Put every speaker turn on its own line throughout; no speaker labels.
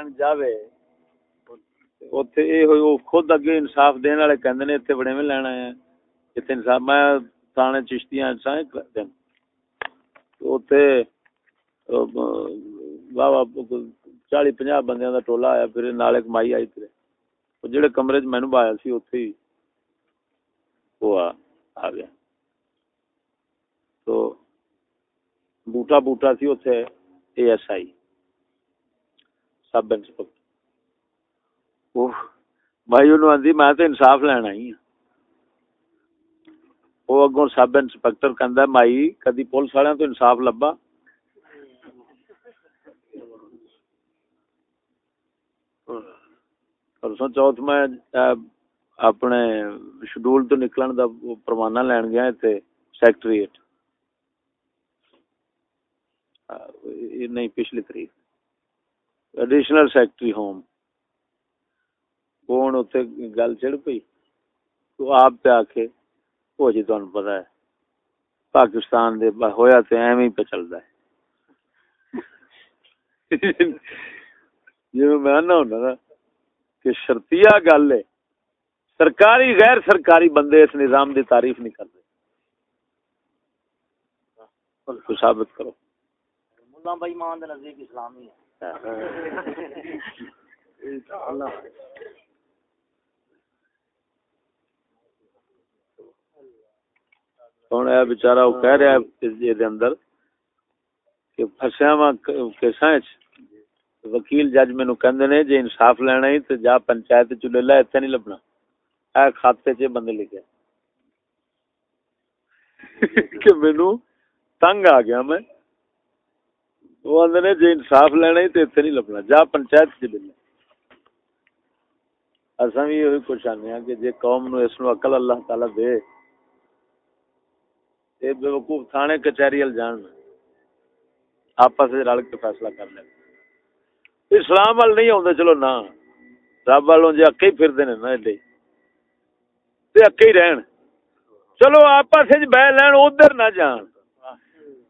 لین جاوے اوتھے اے ہوئی او خود اگے انصاف دین والے کہندے نے ایتھے بڑے میں لینا ہے ایتھے انصاف میں تھانے چشتیاں سا ایک دن اوتھے واہ واہ چالی پنجا بندیاں دا ٹولا آیا پھر نال ایک مائی آئی تیرے وہ جڑے کمرے چ مینوں بایا سی اوتھے ہی وہ آ گیا تو بوٹا بوٹا سی اوتھے A S I sub inspector بھائی انہوں آندی میں تو انصاف لینا ہی وہ اگوں سب انسپکٹر کہندا مائی کدی پولیس والے تو انصاف لبا پرسوں چوتھ میں اپنے شڈول تو نکلن دا پروانہ لین گیا تے سیکٹریٹ نہیں پچھلی تاریخ ایڈیشنل سیکٹری ہوم کون اتنے گل چڑھ پی تو آپ پہ آ کے وہ جی تمہیں پتا ہے پاکستان دے ہویا تے ایویں پہ چلتا ہے جی میں نہ ہونا نا کہ شرطیا گل ہے سرکاری غیر سرکاری بندے اس نظام دی تعریف نہیں کرتے ثابت کرو ملا بھائی مان دے نزدیک اسلامی ہے ہوں یہ بچارا وہ کہہ رہا ہے اندر کہ فسیا وا کیسا وکیل جج مینو کہندے نے جے انصاف لینا ہی تے جا پنچایت چ لے لا ایتھے نہیں لبنا۔ اے کھاتے چ بندے لکھے۔ کہ مینو تنگ آ گیا میں۔ وہ آدھے نے جے انصاف لینا ہی تے ایتھے نہیں لبنا۔ جا پنچایت چ لے لا اساں بھی یہ کچھ آنے ہیں کہ جے قوم نو اس نو عقل اللہ تعالی دے تے بے وقوف تھانے کچہری ال جان۔ آپس رل کے فیصلہ کر لیں۔ اسلام وال نہیں آتے چلو نہ۔ رب والوں جی اکے ہی پھرتے ہیں نا ایڈے۔ تے اکے ہی رہن۔ چلو آپس بہ لین، ادھر نہ جان۔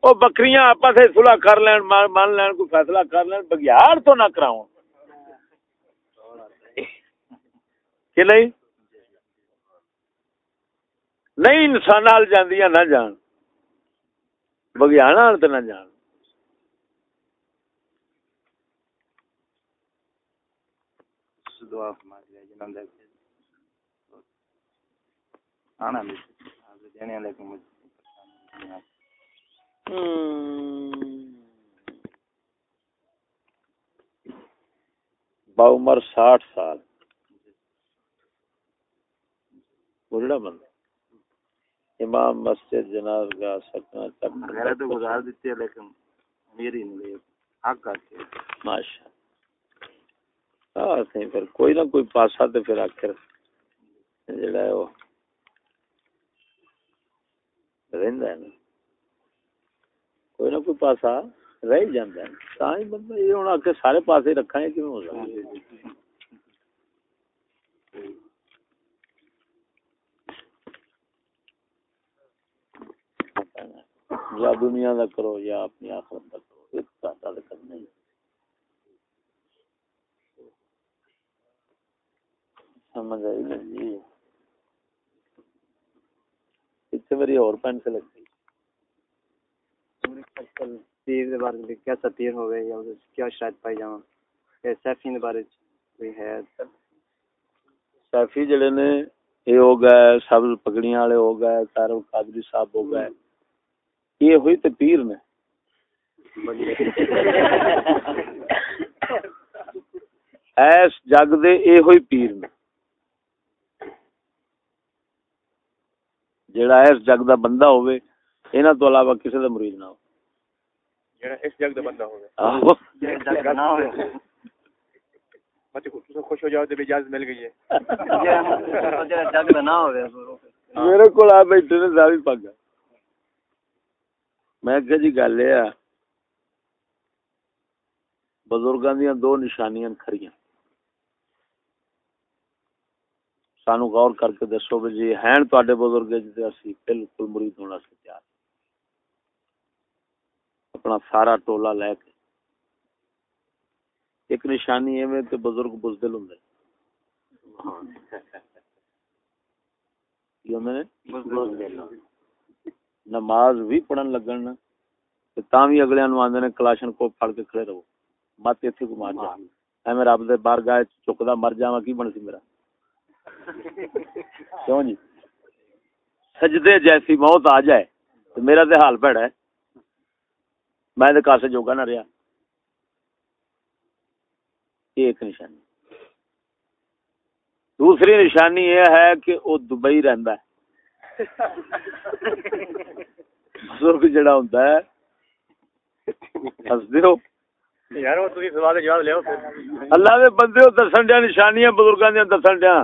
وہ بکریاں آپس سلاح کر لین، مان لین، کوئی فیصلہ کر لین بگیار تو نہ کراؤ کہ نہیں؟ نہیں، انسان آل جاندیاں نہ جان۔ بگیانا تو نہ جان۔ با عمر ساٹھ سال۔ بڑھڑا بندہ۔ امام مسجد جناب گاہ سکنا چکر تو گزار دیتی ہے لیکن میری نہیں حق کرتے ماشاء ہاں پھر کوئی نہ کوئی پاسا تو پھر آخر۔ جڑا ہے وہ۔ رہندا ہے نا۔ کوئی نہ کوئی پاسا رہ جاندا ہے تا ہی بندہ یہ ہن آ سارے پاسے رکھا ہے کیوں ہو سکتا یا دنیا دا کرو یا اپنی آخرت دا کرو ایک ساتھ کرنا ہی سمجھ آئی جی اتنے میری اور پینٹ سے لگتی دے بارے یا کیا شاید پائی جاواں؟ سیفی دے بارے کوئی ہے؟ سیفی جڑے نے ہو گئے، سب پگڑیاں والے ہو گئے قادری صاحب ہو گئے۔ یہ ہوئی پیر نے۔ ایس جگ دے اے ہوئی پیر نے۔ جڑا اس جگ دا بندہ ہوئے اینا تو علاوہ کسی دا مرید نہ ہو جڑا اس جگ دا بندہ ہوئے آہو جگ نہ ہوئے خوش ہو جاؤ تو اجازت مل گئی ہے۔ جگ دا نہ ہوئے میرے کو آ بیٹھے نے زاوی پاگا میں کہ جی گل بزرگاں دو نشانیاں کھڑیاں۔ سانو غور کر کے دسو بھی جی ہیں تے بزرگ جی اسی بالکل مرید ہونا سے تیار۔ اپنا سارا ٹولا لے کے۔ ایک نشانی ایویں تے بزرگ بزدل ہوندے نماز بھی پڑھن لگن تے تاں وی اگلے نو آندے نے کلاشن کو پھڑ کے کھڑے رہو۔ مت ایتھے کو مار جا۔ اے میں رب دے بارگاہ چکدا مر جاواں کی بن سی میرا؟ کیوں جی؟ سجدے جیسی موت آ جائے تو میرا تو حال پیڑا ہے۔ میں تو کاسے جوگا نہ رہا ایک نشانی۔ دوسری نشانی یہ ہے کہ وہ دبئی رہندا ہے۔ بزرگ جڑا ہوتا ہے ہس دیو اللہ دے بندے دسن دیا نشانیاں بزرگاں دیا دسن دیا۔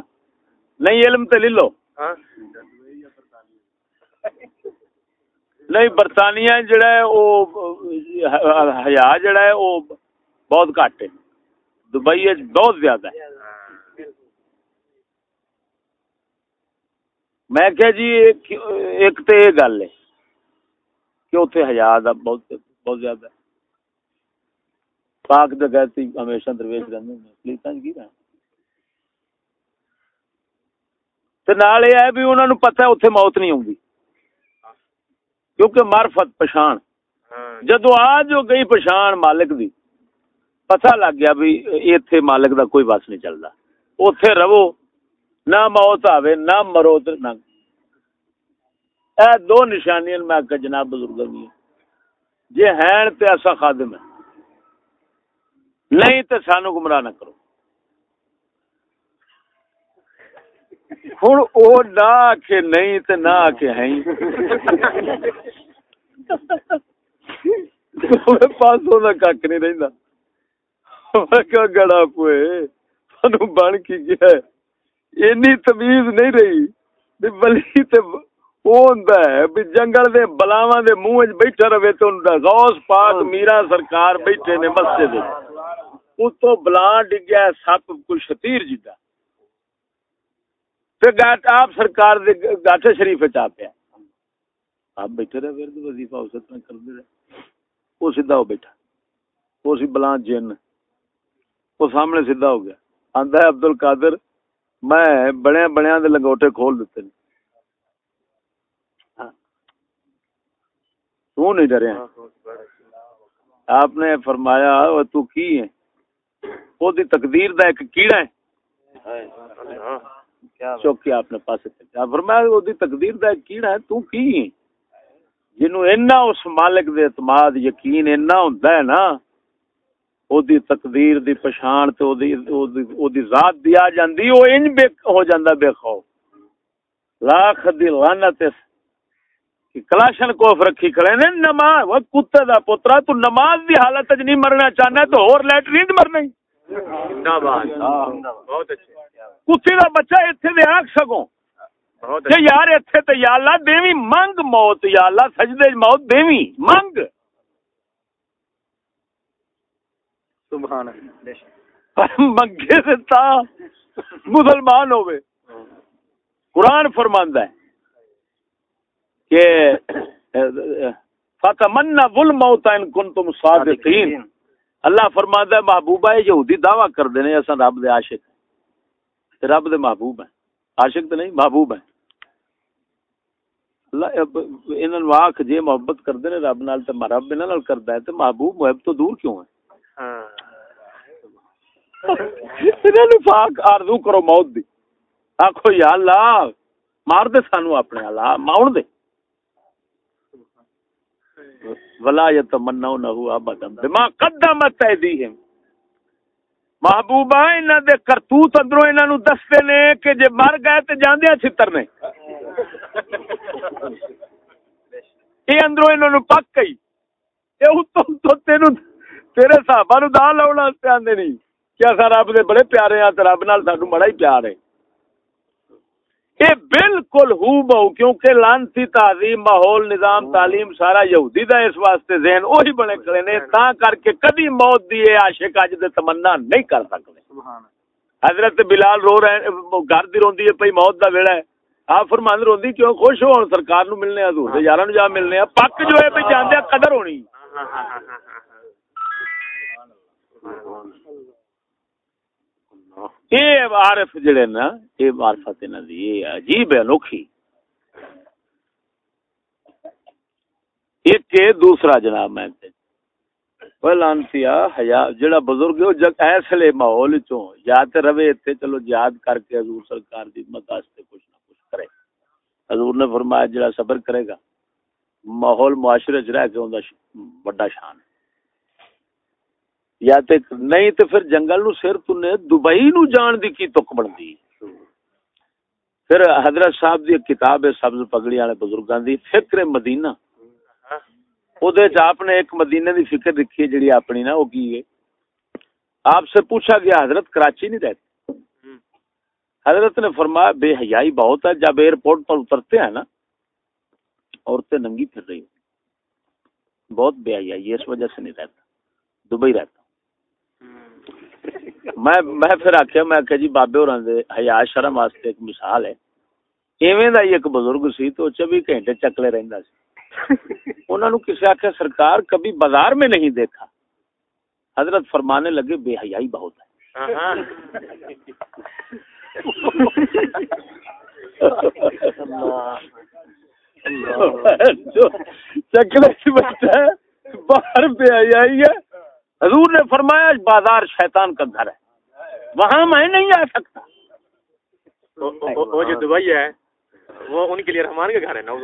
نہیں علم تے لے لو۔ ہاں۔ نہیں، برطانیہ جڑا ہے، وہ، حیا جڑا ہے، وہ بہت گھٹ ہے۔ دبئی بہت زیادہ ہے۔ میں کہ جی ایک تو یہ گل ہے کہ اتنے حیا بہت بہت زیادہ ہے۔ پاک دگیتی ہمیشہ درویش رہتے ہیں۔ پولیس کی رہنا نال یہ ہے بھی انہوں نے پتا ہے اتنے موت نہیں آؤں کیونکہ معرفت پچھان ہاں۔ جدو آج جو گئی پچھان مالک دی پتہ لگ گیا بھی ایتھے مالک دا کوئی بس نہیں چلتا اوتھے رہو نہ موت آوے نہ مرو نہ۔ اے دو نشانیاں میں کہ جناب بزرگ دی۔ جے ہیں تے ایسا خادم ہے نہیں تے سانو گمراہ نہ کرو۔ ہوں وہ نہ آخ نہیں تو نہ ہے پانچ سو کا کھ نہیں رہتا گڑا پوئے سانو بن کی گیا اینی تمیز نہیں رہی۔ بلی تے ہوندا ہے بھی جنگل دے بلاواں دے منہ وچ بیٹھا رہے تو غوث پاک میرا سرکار بیٹھے نے مسجد اس تو بلا ڈگیا سپ کوئی شتیر جیتا آپ سرکار دے گاٹھے شریف چاہ پیا آپ بیٹھے رہے ورد وظیفہ اس طرح کر دے رہے وہ سیدھا ہو بیٹھا۔ وہ سی بلان جن وہ سامنے سیدھا ہو گیا۔ آندا ہے عبد القادر میں بڑے بڑے دے لنگوٹے کھول دیتے ہیں۔ ہاں۔ تو نہیں ڈرے آپ نے فرمایا تو کی ہے وہ دی تقدیر دا ایک کیڑا ہے۔ ہاں۔ چوکی آپ نے پاسے فرمایا دی تقدیر دا ایک کیڑا ہے تو کی؟ جنو اینا اس مالک دے اعتماد یقین اینا ہوندا ہے نا او دی تقدیر دی پہچان تے او دی او دی ذات دی آ جاندی او انج بے ہو جاندا بے خوف۔ لاکھ دی لعنت کلاشن کوف رکھی کھڑے نے نماز وہ کتے دا پترا تو نماز دی حالت وچ نہیں مرنا چاہنا تو اور لیٹرین مرنا ہی۔ بہت اچھے کتے دا بچہ ایتھے دے آکھ سکوں کہ یار ایتھے تے یا اللہ دیوی منگ موت یا اللہ سجدے موت دیوی منگ۔ سبحان منگے سے تا مسلمان ہوئے قرآن فرماندہ ہے کہ فتمنا والموت ان کنتم صادقین۔ اللہ فرماتا ہے محبوبہ یہودی دعویٰ کر دینے ایسا رب دے عاشق۔ رب دے محبوب ہیں۔ عاشق تو نہیں محبوب ہیں۔ اللہ انہاں نو آکھ جے محبت کردے نے رب نال تے رب انہاں نال کردا ہے تے محبوب محب تو دور کیوں ہے؟ ہاں۔ انہاں نو پاک آرزو کرو موت دی۔ آکھو یا اللہ مار دے سانو اپنے اللہ ماون دے۔ ولا یتمنونه ابدا بما قدمت ایدیہم محبوبہ انہاں دے کرتوت اندروں انہاں نو دستے نے کہ جے مر گئے تے جاندے چھتر نے۔ اے اندروں انہاں نو پک گئی۔ اے تو تو تینو تیرے صحابہ نو دا لاونا واسطے آندے نہیں کیا سا رب دے بڑے پیارے ہیں تے رب نال سانو بڑا ہی پیار ہے۔ یہ بالکل ہو بہو کیونکہ لانتی تعظیم ماحول نظام تعلیم سارا یہودی دا اس واسطے ذہن وہی بنے کھڑے نے تا کر کے کدی موت دی عاشق اج دے تمنا نہیں کر سکتے حضرت بلال رو رہے گھر دی روندی ہے پئی موت دا ویڑا ہے آپ فرمان روندی کیوں؟ خوش ہو سرکار نو ملنے حضور دے یاراں نو جا ملنے پک جو ہے پہ جاندے قدر ہونی۔ یہ عارف جڑے نا، یہ معرفت انہاں دی، یہ عجیب ہے، انوکھی۔ ایک کے دوسرا جناب میں تے۔ لانتیا حیا، جڑا بزرگ ہے جگ ایسے ماحول چوں یا تے روے تے چلو یاد کر کے حضور سرکار دی خدمت واسطے کچھ نہ کچھ کرے۔ حضور نے فرمایا، جڑا صبر کرے گا، ماحول معاشرے چ رہ کے اوندا بڑا شان ہے۔ یا تے نہیں تے پھر جنگل نو سر تو نے دبئی نو جان دی کی تک بندی پھر حضرت صاحب دی کتاب ہے سبز پگڑی والے بزرگاں دی، فکر مدینہ۔ او دے چ آپ نے ایک مدینے دی فکر رکھی ہے جڑی اپنی نا او کی ہے؟ آپ سے پوچھا گیا، حضرت کراچی نہیں رہتے؟ حضرت نے فرمایا، بے حیائی بہت ہے، جب ایئرپورٹ پر اترتے ہیں نا، عورتیں ننگی پھر رہی بہت بے حیائی اس وجہ سے نہیں رہتا۔ دبئی رہتا۔ میں میں پھر آخیا میں آخیا جی بابے اور حیا شرم واسطے ایک مثال ہے۔ ایویں دا ایک بزرگ سی تو چوبی گھنٹے چکلے رہندا سی۔ انہوں نے کسی آخیا سرکار کبھی بازار میں نہیں دیکھا۔ حضرت فرمانے لگے بے حیائی بہت ہے۔ چکلے سے بچتا ہے باہر بے حیائی ہے۔ حضور نے فرمایا بازار شیطان کا گھر ہے۔ وہاں میں نہیں آ سکتا۔
وہ جو دبئی ہے وہ ان کے لیے رحمان کا گھر ہے نوز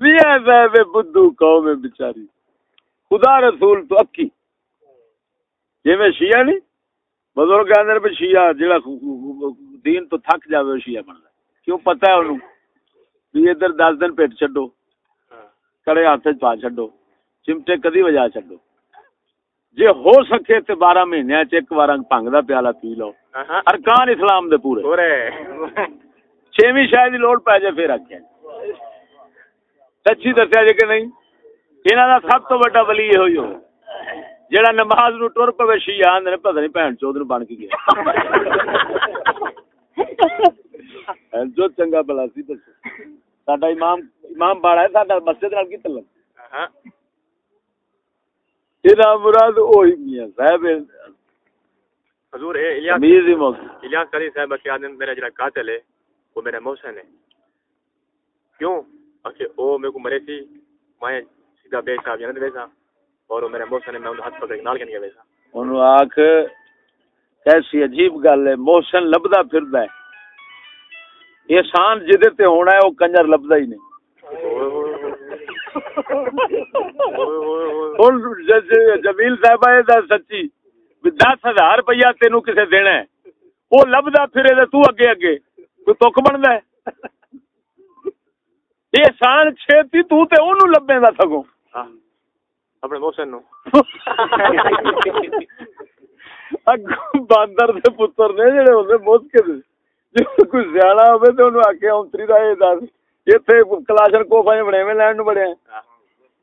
میاں صاحب بدھو قوم ہے بیچاری۔ خدا رسول تو اکی۔ جی میں شیعہ نہیں بزرگ اندر پہ شیعہ جڑا دین تو تھک جاوے شیعہ بن کیوں پتہ ہے انہوں؟ بھی ادھر دس دن پیٹ چڈو ہاں۔ کڑے ہاتھ پا چڈو چمٹے کدی وجا چڈو جی ہو سکے تو بارہ مہینے ایک بار پنگ کا پیالہ پی لو۔ ارکان اسلام دے پورے۔ چھویں شاید لوڑ پی جائے پھر آخیا سچی دسیا جی کہ نہیں؟ انہوں کا سب تو بلی یہ ہوئی ہو۔ جہاں نماز نو ٹر پوے شی آدھے پتہ نہیں بھن چود بن کے گیا۔ جو چنگا بلا سی دسو۔ سڈا امام امام باڑا ہے سڈا مسجد کی مراد وہی میاں صاحب۔
حضور الیاس صاحب کے آدم میرا جڑا قاتل ہے وہ میرا محسن ہے۔ کیوں؟ کہ او میرے کو مرے سی میں سیدھا بے صاحب جنت اور وہ میرا محسن ہے میں ہاتھ پکڑ نال کنے ویسا۔
انہوں آکھ کیسی عجیب گل ہے محسن لبدا پھردا ہے۔ احسان جدے تے ہونا ہے وہ کنجر لبدا ہی نہیں۔ جمیل صاحب سچی دس ہزار روپیہ تین کسی دینا ہے لبدا پھرے تو اگے اگے کوئی تک بنتا ہے احسان چھتی تو تے اونوں لبے دا سگوں
ہاں، اپنے محسن نو
باندر دے پتر نے جڑے ہوندے موت کے جے کوئی زیادہ ہوے تے اونوں آکھیا اونتری دا اے دس ایتھے کلاشن کوفاں بڑے میں لین نو بڑے ہیں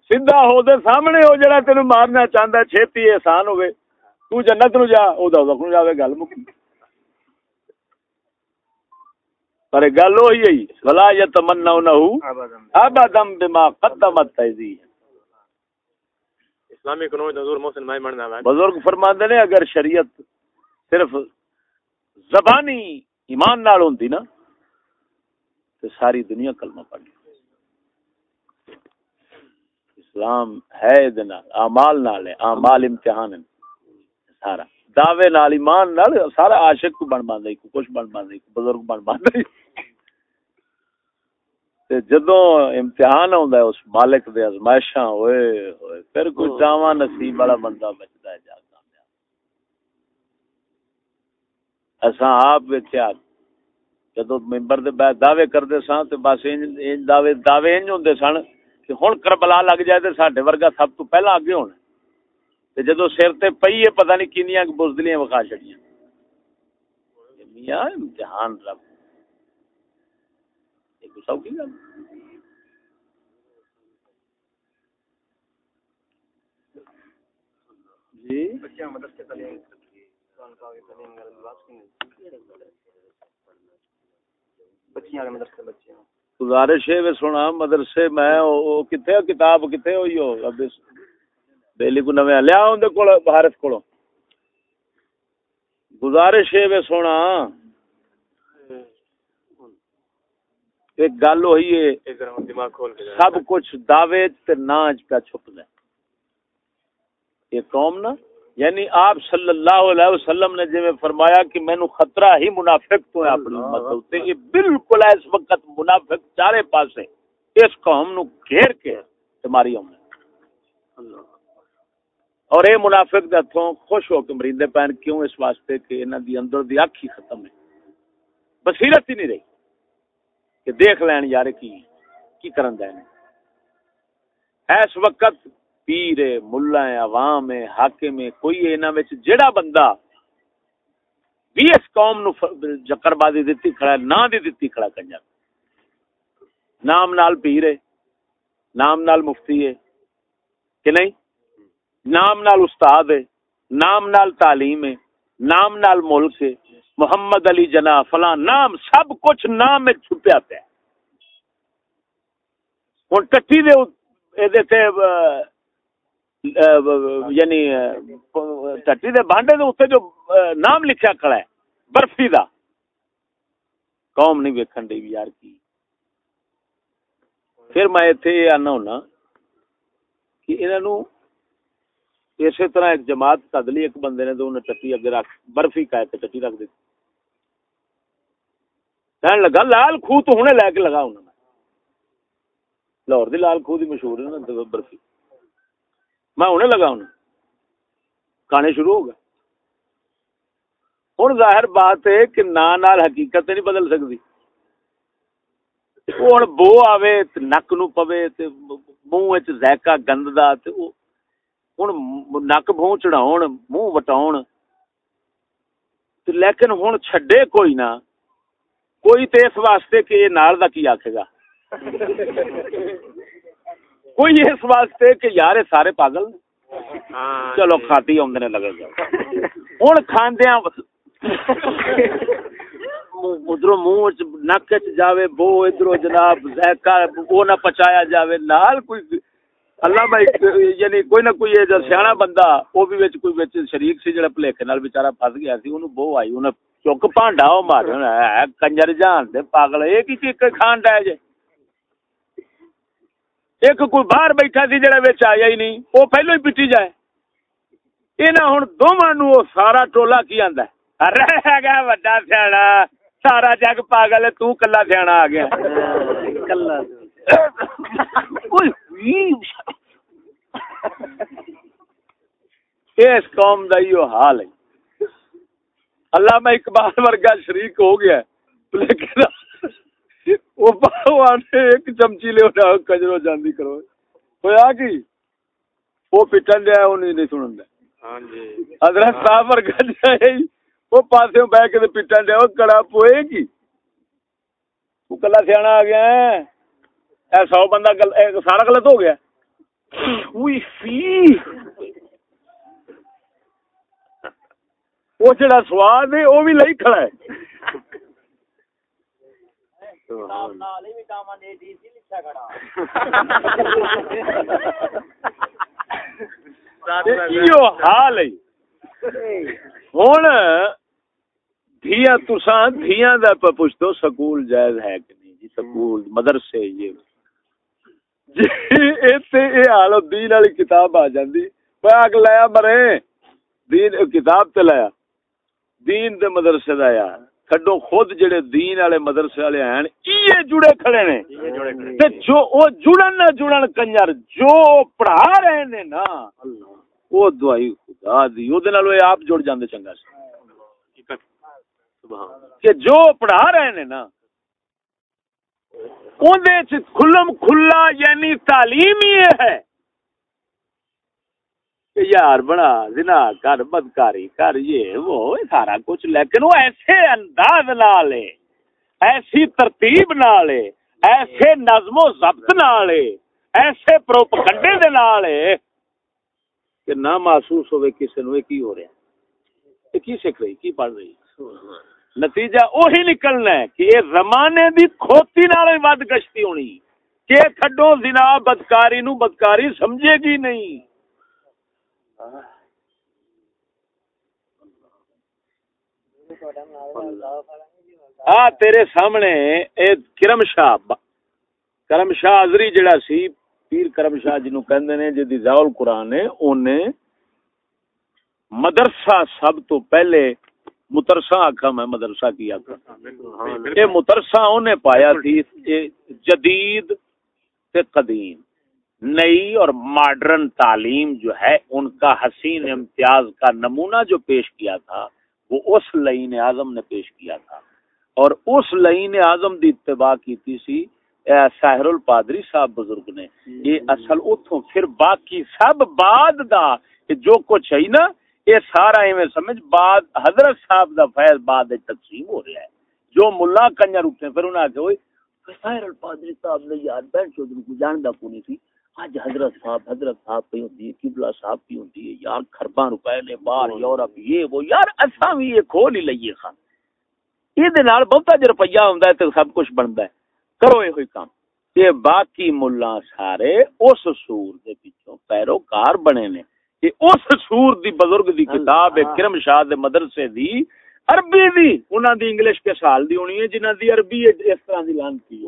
سیدھا ہو دے سامنے ہو جڑا تینو مارنا چاہندا چھتی احسان ہوے تو جنت نو جا او دا نو جاوے گل مکی پر گل وہی ہے ولا یتمنونه ابدا بما قدمت ایدی
اسلامی قانون حضور محسن بھائی مرنا ہے۔
بزرگ فرماندے نے اگر شریعت صرف زبانی ایمان نال ہوندی نا تے ساری دنیا کلمہ پڑھ اسلام ہے اعمال نال ہے، اعمال امتحان ہے۔ سارا دعوے نال، ایمان نال سارا عاشق کو بن باندا کو کچھ بن باندا کو بزرگ بن باندا تے جدوں امتحان ہوندا ہے، اس مالک دے ازمائشاں ہوئے ہوئے پھر کوئی جاواں نصیب والا بندہ بچدا ہے، جا کامیاب۔ اساں آپ ویکھیا، جدوں ممبر دے بعد دعوے کردے سان تے بس ان دعوے دعوے انج ہوندے سن۔ کہ ہن کربلا لگ جائے تے ساڈے ورگا سب تو پہلا اگے ہونا تے جدوں سر تے پئی ہے پتہ نہیں کینیاں بزدلیاں وکھا چھڑیاں میاں امتحان رب ایک سوکھی گل جی بچے مدرسے تعلیم گزارش ہے سونا مدرسے میں کتنے کتاب کتنے ہوئی ہو؟ بیلی کو نویا لیا اندر کول بھارت کو گزارش ہے سونا ایک گل ہوئی ہے سب کچھ دعوے ناچ پہ چھپ ہے۔ یہ قوم نا؟ یعنی آپ صلی اللہ علیہ وسلم نے جی فرمایا کہ مینو خطرہ ہی منافق تو ہے اپنی امت یہ بالکل اس وقت منافق چارے پاسے اس قوم نو گھیر کے تمہاری امت۔ اور اے منافق دے ہتھوں خوش ہو کے مریندے پین کیوں اس واسطے کہ انہاں دی اندر دی اکھ ہی ختم ہے؟ بصیرت ہی نہیں رہی کہ دیکھ لین یار کی کی کرن دے اس وقت پیر ملا عوام ہے، حاکم ہے، کوئی انہاں وچ جڑا بندہ بھی اس قوم نو جکر بازی دتی کھڑا نہ دی دتی کھڑا کنجر۔ نام نال پیر ہے، نام نال مفتی ہے، کہ نہیں؟ نام نال استاد ہے، نام نال تعلیم ہے، نام نال ملک ہے، محمد علی جنا فلاں نام سب کچھ نام میں چھپیا پیا ہوں ٹٹی دے یعنی ٹٹی دے بانڈے دے اتنے جو نام لکھیا کھڑا ہے برفی دا قوم نہیں ویکھن دی یار کی پھر میں اتنے یہ آنا ہونا کہ انہاں انہوں اسی طرح ایک جماعت کدلی ایک بندے نے تو انہیں ٹٹی اگے رکھ برفی کا ٹٹی رکھ دی کہنے لگا لال خوہ تو ہنے لے کے لگا انہوں نے لاہور دی لال خوہ دی مشہور ہے نا برفی میں انہیں لگا انہوں کھانے شروع ہو گئے۔ ہوں ظاہر بات ہے کہ نا نال حقیقت نہیں بدل سکتی۔ ہوں بو آوے نک نو پوے منہ ذائقہ گند دا ہوں نک بو چڑھاؤ منہ وٹاؤ لیکن ہوں چڈے کوئی نہ۔ کوئی تو اس واسطے کہ یہ نال دا کی آکھے گا؟ کوئی اس واسطے کہ یار سارے پاگل ہاں چلو جی۔ کھاتی آدھے لگے گا ہوں کھاندیا ادھر منہ نک جاوے بو ادھر جناب ذائقہ وہ نہ پچایا جاوے نال کوئی اللہ بھائی یعنی کوئی نہ کوئی جو سیاح بندہ وہ بھی وچ کوئی وچ شریک سی جڑا بھلیکے نال بیچارہ پھس گیا سی اونوں بو آئی انہیں چک پانڈا او مار کنجر جان دے پاگل اے کی چیک کھان ڈے جے۔ ایک کوئی باہر بیٹھا سی جڑا وچ آیا ہی نہیں او پہلو ہی پٹی جائے۔ انہاں ہن دوواں نو سارا ٹولا کی آندا ہے۔ رہ گیا وڈا سیاڑا۔ سارا جگ پاگل تو کلا سیاڑا آ گیا۔ کلا۔ اس قوم دا یہ حال ہے۔ اللہ میں اقبال ورگا شریک ہو گیا لیکن وہ ایک چمچی لے اٹھا کجرو جاندی کرو۔ ہویا کی؟ وہ پٹن دیا وہ نہیں سنن دیا ہاں جی۔ حضرت صاحب ورگا جائے وہ پاسے بہ کے پٹن دیا وہ کڑا پوئے گی وہ کلا سیاح آ گیا ہے۔ سو بندہ سارا غلط ہو گیا۔ وہ جڑا سواد ہے وہ بھی لئی کھڑا ہے۔ حال تسان دیا پوچھو سکول جائز ہے کہ نہیں؟ جی سکول مدرسے یہ۔ جی حال دین والی کتاب آ جاندی۔ اگ لایا مرے۔ دین کتاب تے لایا۔ دین دے مدرسے دا یار۔ کڈو خود جڑے دین والے مدرسے والے ہیں یہ جڑے کھڑے نے۔ تے جو او جڑن نہ جڑن کنجر جو پڑھا رہے نے نا او دعائی خدا دی او دے نال آپ جڑ جاندے چنگا سی۔ کہ جو پڑھا رہے نے نا کھلم کھلا یعنی تعلیم ہی ہے۔ کہ یار بڑا زنا کر، بدکاری کر، یہ وہ سارا کچھ۔ لیکن وہ ایسے انداز نال ایسی ترتیب نال ایسے نظم و ضبط نال ایسے پروپگنڈے دے نال کہ نہ محسوس ہوئے کسی نو کی ہو رہا ہے؟ کی سیکھ رہی؟ کی پڑھ رہی؟ نتیجہ وہی نکلنا ہے کہ یہ زمانے دی کھوتی نال ود گشتی ہونی، کہ کھڈو زنا، بدکاری نو بدکاری سمجھے گی نہیں۔ آ تیرے سامنے اے کرم شاہ کرم شاہ ازری جڑا سی پیر کرم شاہ جنو کہندے نے جدی زاول قرآن ہے اونے مدرسہ سب تو پہلے مترسا آخا میں مدرسہ کی آخا یہ مترسا انہیں پایا تھی جدید تے قدیم۔ نئی اور ماڈرن تعلیم جو ہے ان کا حسین امتیاز کا نمونہ جو پیش کیا تھا وہ اس لئین اعظم نے پیش کیا تھا۔ اور اس لئین اعظم دی اتباع کی تھی سی ساحر الپادری صاحب بزرگ نے۔ یہ اصل اتوں پھر باقی سب بعد دا جو کچھ ہے نا یہ سارا ایویں سمجھ بعد حضرت صاحب دا فیض بعد تقسیم ہو رہا ہے۔ جو ملا کنجر اٹھے پھر انہاں کہ ہوئی ساحر الپادری صاحب نے یار بہن چودھری کو جاندا کونی تھی اج حضرت صاحب حضرت صاحب پہ ہوندی ہے قبلہ صاحب ہوندی ہے یار خرباں روپے نے باہر یورپ یہ وہ یار اساں بھی یہ کھول ہی لئیے خان۔ یہ دے نال بہتا جو روپیہ ہوندا ہے تے سب کچھ بندا ہے۔ کرو یہ ہوئی کام۔ باقی سارے اس سور دے پیروکار بنے نے۔ کہ اس سور دی بزرگ دی کتاب کرم شاہ دے مدرسے دی عربی دی۔ انہاں دی انگلش کے سال دی ہونی ہے جنہاں دی عربی اس طرح دی لان کی۔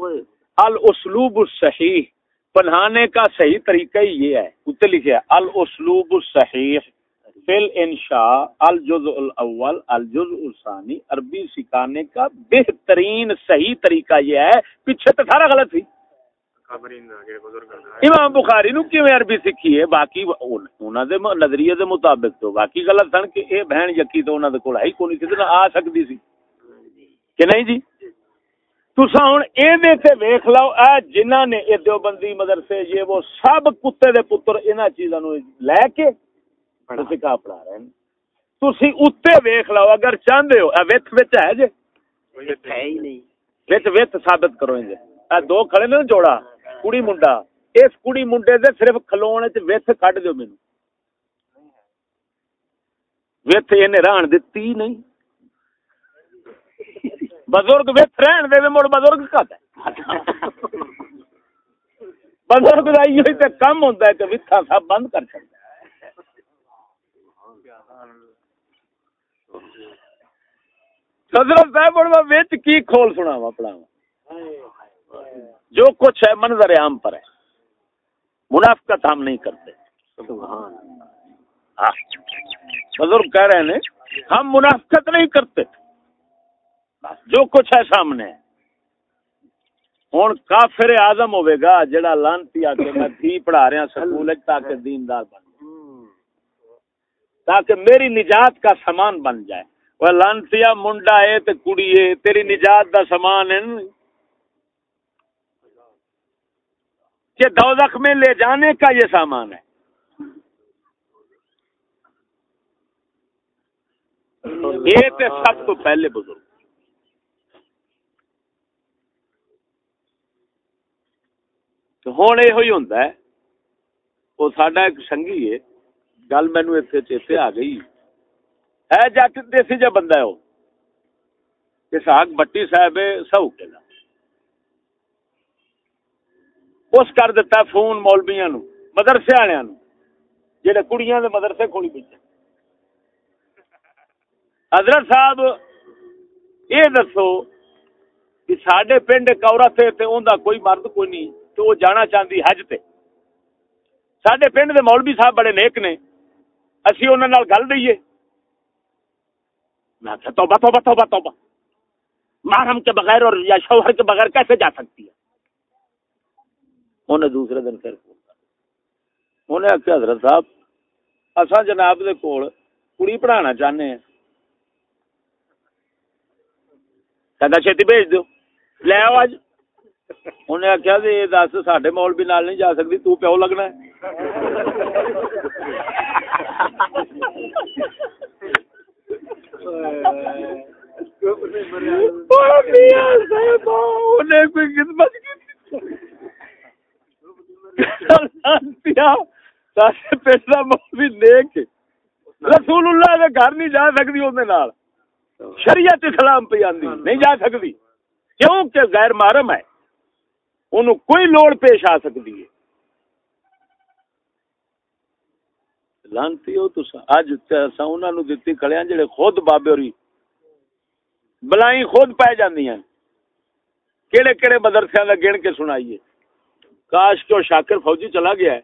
الاسلوب الصحیح۔ پڑھانے کا صحیح طریقہ ہی یہ ہے۔ اتنے لکھے الاسلوب الصحیح، فل انشاء الجز الاول الجز الثانی۔ عربی سکھانے کا بہترین صحیح طریقہ یہ ہے۔ پیچھے تو سارا غلط تھی۔ امام بخاری نو کیویں عربی سیکھی ہے؟ باقی انہاں دے نظریے دے مطابق تو۔ باقی غلط سن کہ اے بہن یکی تو انہاں دے کول ہے کوئی نہیں سی آ سکدی سی۔ کہ نہیں جی؟ تسا ہوں تے ویکھ لو اے جنہاں نے اے دیوبندی مدرسے یہ وہ سب کتے دے پتر انہاں چیزاں نو لے کے سکھا پڑھا رہے ہیں۔ تسی اوتے ویکھ لو اگر چاہندے ہو اے وچ ہے نہیں۔ وچ وچ ثابت کرو اے دو کھڑے نے جوڑا کڑی منڈا۔ اس کڑی منڈے دے صرف کھلون وچ وچ کڈ دیو مینوں۔ وچ اینے رہن دتی نہیں۔ بزرگ رہن دے مڑ بزرگ بزرگ دا یہ تے کم ہوندا ہے کہ وتھا سب بند کر چھڑدا حضرت صاحب میں وچ کی کھول سناواں پڑھاواں؟ جو کچھ ہے منظر عام پر ہے۔ منافقت ہم نہیں کرتے۔ بزرگ کہہ رہے ہیں ہم منافقت نہیں کرتے۔ جو کچھ ہے سامنے۔ ہوں کافر آزم ہوے گا جڑا لانتی آ کے میں تھی پڑھا رہا سکول تاکہ دیندار بن تاکہ میری نجات کا سامان بن جائے۔ وہ لانتیا منڈا ہے تو کڑی ہے، تیری نجات کا سامان ہے۔ کہ دوزخ میں لے جانے کا یہ سامان ہے۔ یہ سب تو پہلے بزرگ۔ ہوں یہ ہوں وہ سڈا ایک سنگھی ہے گل مینو اتنے چیتے آ گئی ہے جٹ دیسی جا بندہ ہے وہ ساگ بٹی صاحب سہو کے اس کر دیتا فون مولبیا نو مدرسے والے نو جہاں کڑیاں دے مدرسے کھولی پی حضرت صاحب یہ دسو کہ سڈے پنڈ ایک عورت ہے کوئی مرد کوئی نہیں تو وہ جانا چاہتی حج تے۔ سڈے پنڈ دے مولوی صاحب بڑے نیک نے۔ اسی انہوں گل دئیے میں توبہ توبہ توبہ توبہ۔ محرم کے بغیر اور یا شوہر کے بغیر کیسے جا سکتی ہے؟ انہیں دوسرے دن پھر انہیں آخیا حضرت صاحب اصا جناب دے کول کڑی پڑھانا چاہنے ہیں۔ کہ چھتی بھیج دو لے آؤ اج انہیں آخیا جی دس سڈے مول بھی نال نہیں جا سکتی تو پیو لگنا رسول اللہ دے گھر نہیں جا سکتی شریعت اسلام پہ آدھی نہیں جا سکتی کیوں کہ غیر محرم ہے انہوں کوئی لوڑ پیش آ سکتی ہے۔ لانتی ہو تو اج انہوں نے دتی کھڑے جڑے خود بابے ہوری بلائی خود پی جاندیاں کیڑے کیڑے مدرسے کا گن کے سنائیے۔ کاش کو شاکر فوجی چلا گیا ہے۔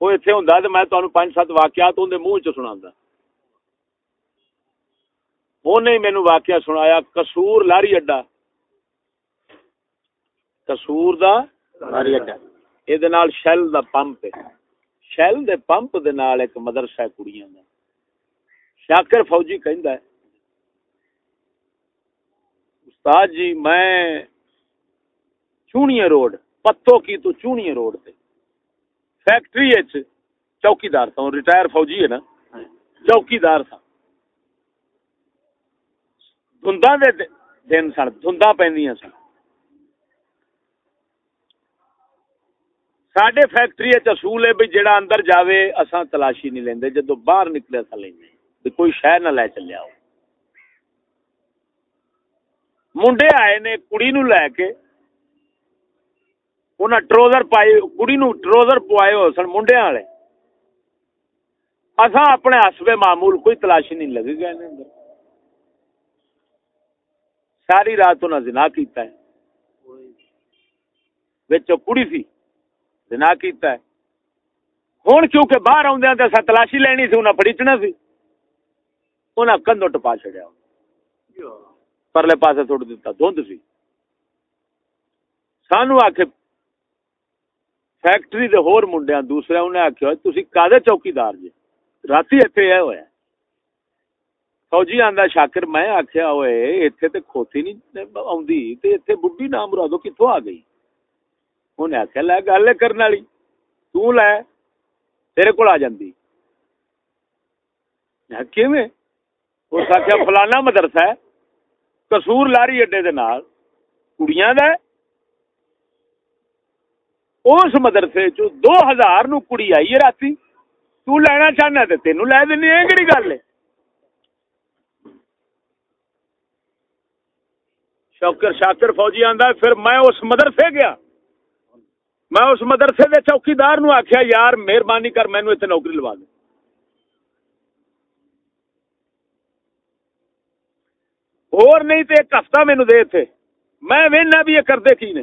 وہ اتنے ہوں تو میں تمہیں پانچ سات واقعات اندر منہ چ سنا انہیں مینو واقعہ سنایا کسور لاری اڈا۔ کسور دا شیل دا پمپ شیل دے پمپ دے نال ایک مدرسہ کڑیاں دا شاکر فوجی کہندا ہے استاد جی میں چونیے روڈ پتو کی تو چونیے روڈ تے فیکٹری اچ چوکیدار تھا ریٹائر فوجی ہے نا چوکیدار تھا دھندا دے دن سن دھندا پیندیاں سن ساڈے فیکٹری اصول ہے بھی جڑا اندر جاوے اساں تلاشی نہیں لیندے جدو باہر نکلے اساں لیندے۔ کوئی شہر نہ لے چلیا ہو منڈے آئے نے، کڑی نو لے کے انہاں ٹروزر پائی، کڑی نو ٹروزر پوائے ہو سن منڈے والے اساں اپنے حسب معمول کوئی تلاشی نہیں لگے گئے نے اندر۔ ساری رات انہاں زنا کیتا ہے۔ وچ کڑی سی۔ زنا کیتا ہے۔ ہن کیونکہ باہر اوندے تے تلاشی لینی سی، انہاں پڑیچنا سی۔ انہاں کندو ٹپا چھڑیا۔ پرلے پاسے چھوڑ دیتا دھند سی۔ سانو آکھے، فیکٹری دے ہور منڈیاں، دوسرے انہیں آکھیا، تسی کادے چوکیدار جی راتی ایتھے اے ہویا فوجی آندا شاکر، میں آکھیا ہوئے، ایتھے تے کھوتی نہیں اوندی تے ایتھے بڈھی نام مرادو کتھوں آ گئی؟ انہیں آکھیا لے گل کرن والی تو لے تیرے کول آ جاندی کیویں اس آخیا فلانا مدرسہ ہے کسور لاری اڈے دے نال کڑیاں دا اس مدرسے چ دو ہزار نو کڑی آئی ہے راتی تو لینا چاہنا تے تینوں لے دینی ہے کہڑی گل ہے شوکر شاکر فوجی آندا پھر میں اس مدرسے گیا میں اس مدرسے دے چوکیدار نو آکھیا، یار مہربانی کر مینوں ایتھے نوکری لوا دے۔ اور نہیں تو ایک ہفتہ مینو دے تھے میں وہنا بھی یہ کرتے کی نے۔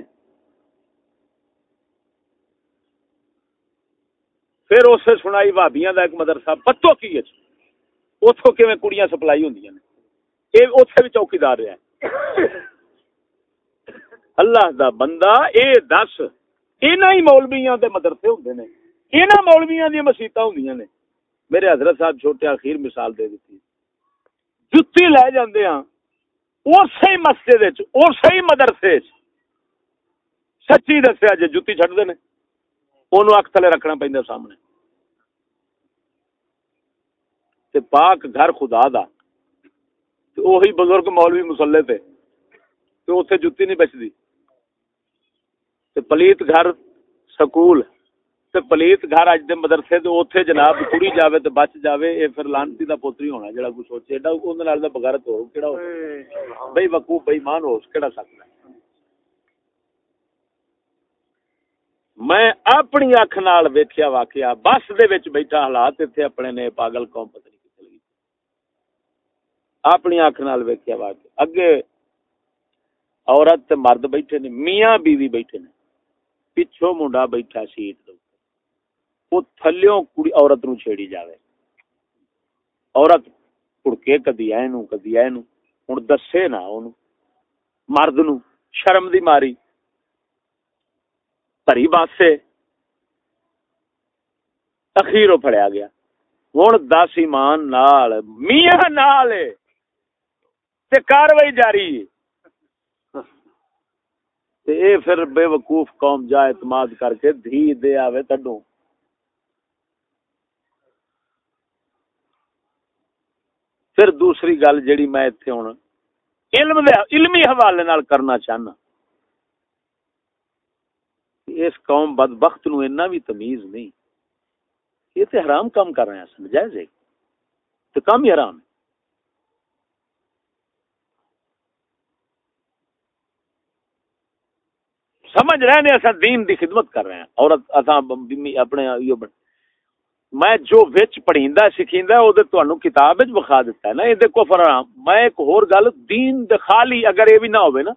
پھر اسے سنائی بھابیاں دا ایک مدرسہ۔ پتو کی اتو کی کڑیاں سپلائی ہوں یہ اتے بھی چوکیدار رہا اللہ دا بندہ اے دس۔ یہاں ہی مولویا دے مدرسے ہوں نے یہاں مولویا دیا مسیت ہوں نے میرے حضرت صاحب چھوٹے آخر مثال دے دیتی جتی لے جاندے ہاں اسی مسجد اسی مدرسے سچی دسیا جی جتی چڈتے ہیں انہوں اک تھلے رکھنا پہ سامنے تے پاک گھر خدا دا وہی بزرگ مولوی مسلے تھے تو اتنے جتی نہیں بچتی پلیت گھر سکول تے پلیت گھر اج دے مدرسے تے اوتھے جناب کڑی جاوے تے بچ جاوے، اے پھر لانتی دا پوتری ہونا جڑا کوئی سوچے۔ ایڈا اون نال دا بغیرت ہو، کیڑا ہو؟ بھائی وقوع بے ایمان ہو کیڑا سکتا ہے؟ میں اپنی اکھ نال ویکھیا واقعہ بس دے وچ بیٹھا، حالات ایتھے اپنے نے پاگل قوم پتہ نہیں کتے لگی۔ اپنی اکھ نال ویکھیا واقعہ۔ اگے عورت تے مرد بیٹھے نے، میاں بیوی بیٹھے نے۔ پچھو منڈا بیٹھا سیٹ دے وہ تھلیوں کڑی عورت نو چھیڑی جاوے عورت کڑکے کدی آئے نو کدی آئے نو ہن دسے نا اونوں مرد نو شرم دی ماری پری باسے اخیرو پھڑیا گیا ہن دس ایمان نال میاں نال تے کاروائی جاری ہے تے اے پھر بے وقوف قوم جا اعتماد کر کے دھی دے آوے تڈوں۔ پھر دوسری گل جیڑی میں اتنے ہوں، علم دے علمی حوالے نال کرنا چاہنا۔ اس قوم بدبخت نو اتنا بھی تمیز نہیں۔ یہ تے حرام کام کر رہے ہیں سن جائز ہے کام ہی حرام ہے۔ سمجھ رہے ہیں ایسا دین دی خدمت کر رہے ہیں۔ اور اپنے میں جو وچ پڑھیندا سکھیندا او تے تانوں کتاب وچ بخا دیتا ہے نا اے دیکھو فرام میں ایک اور گل دین دے خالی اگر اے بھی نہ ہوے نا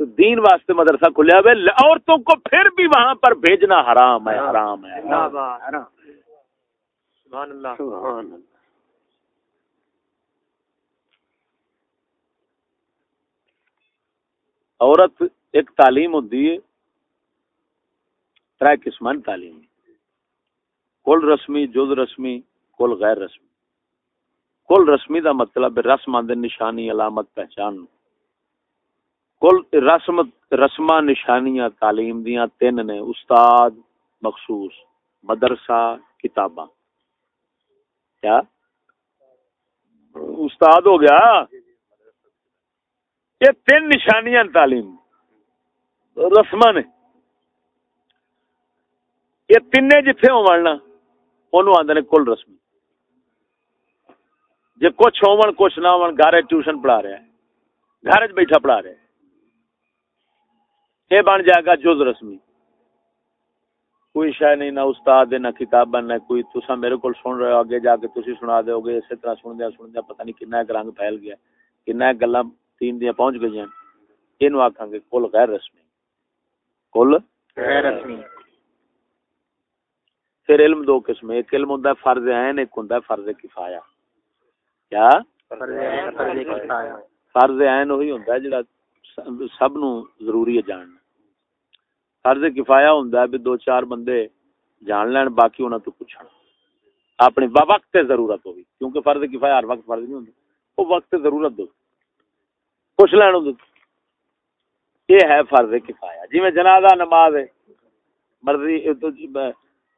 تو دین واسطے مدرسہ کھلیا ہوئے عورتوں کو پھر بھی وہاں پر بھیجنا حرام ہے حرام ہے سبحان اللہ۔ سبحان اللہ۔ عورت ایک تعلیم ہوتی ہے تر قسم تعلیم کل رسمی، جز رسمی، کل غیر رسمی۔ کل رسمی دا مطلب رسم آدھے نشانی، علامت، پہچان۔ کل رسم رسم نشانیاں، تعلیم دیاں تین نے۔ استاد، مخصوص، مدرسہ، کتاباں۔ کیا؟ استاد ہو گیا؟ یہ تین نشانیاں تعلیم۔ رسم نے۔ یہ تین جتھے ہو مرنا انہوں آدھے نے کل رسمی۔ جی کچھ ہون کچھ نہ ہون گھر ٹیوشن پڑھا رہا ہے گھر بیٹھا پڑھا رہا ہے یہ بن جائے گا جز رسمی۔ کوئی شہ نہیں، نہ استاد، نہ کتاب نہ کوئی۔ تسا میرے کو سن رہے ہو، آگے جا کے تھی سنا دو گے اسی طرح سن دیا سن دیا پتہ نہیں کن ایک رنگ پھیل گیا کن ایک گلا تین دیا پہنچ گئی ہیں یہ آخا گے کل غیر رسمی۔ کل غیر رسمی۔ پھر علم دو قسم ایک علم ہوں فرض عین ایک ہوں فرض کفایا کیا؟ فرض عین وہی ہوں جڑا سب نو ضروری ہے جاننا۔ فرض کفایا ہوں بھی دو چار بندے جان لین باقی انہوں تو پوچھنا اپنی وقت ضرورت ہوگی کیونکہ فرض کفایا ہر وقت فرض نہیں ہوں وہ وقت ضرورت دو۔ پوچھ لین یہ ہے فرض کفایا جی میں جنازہ نماز ہے مرضی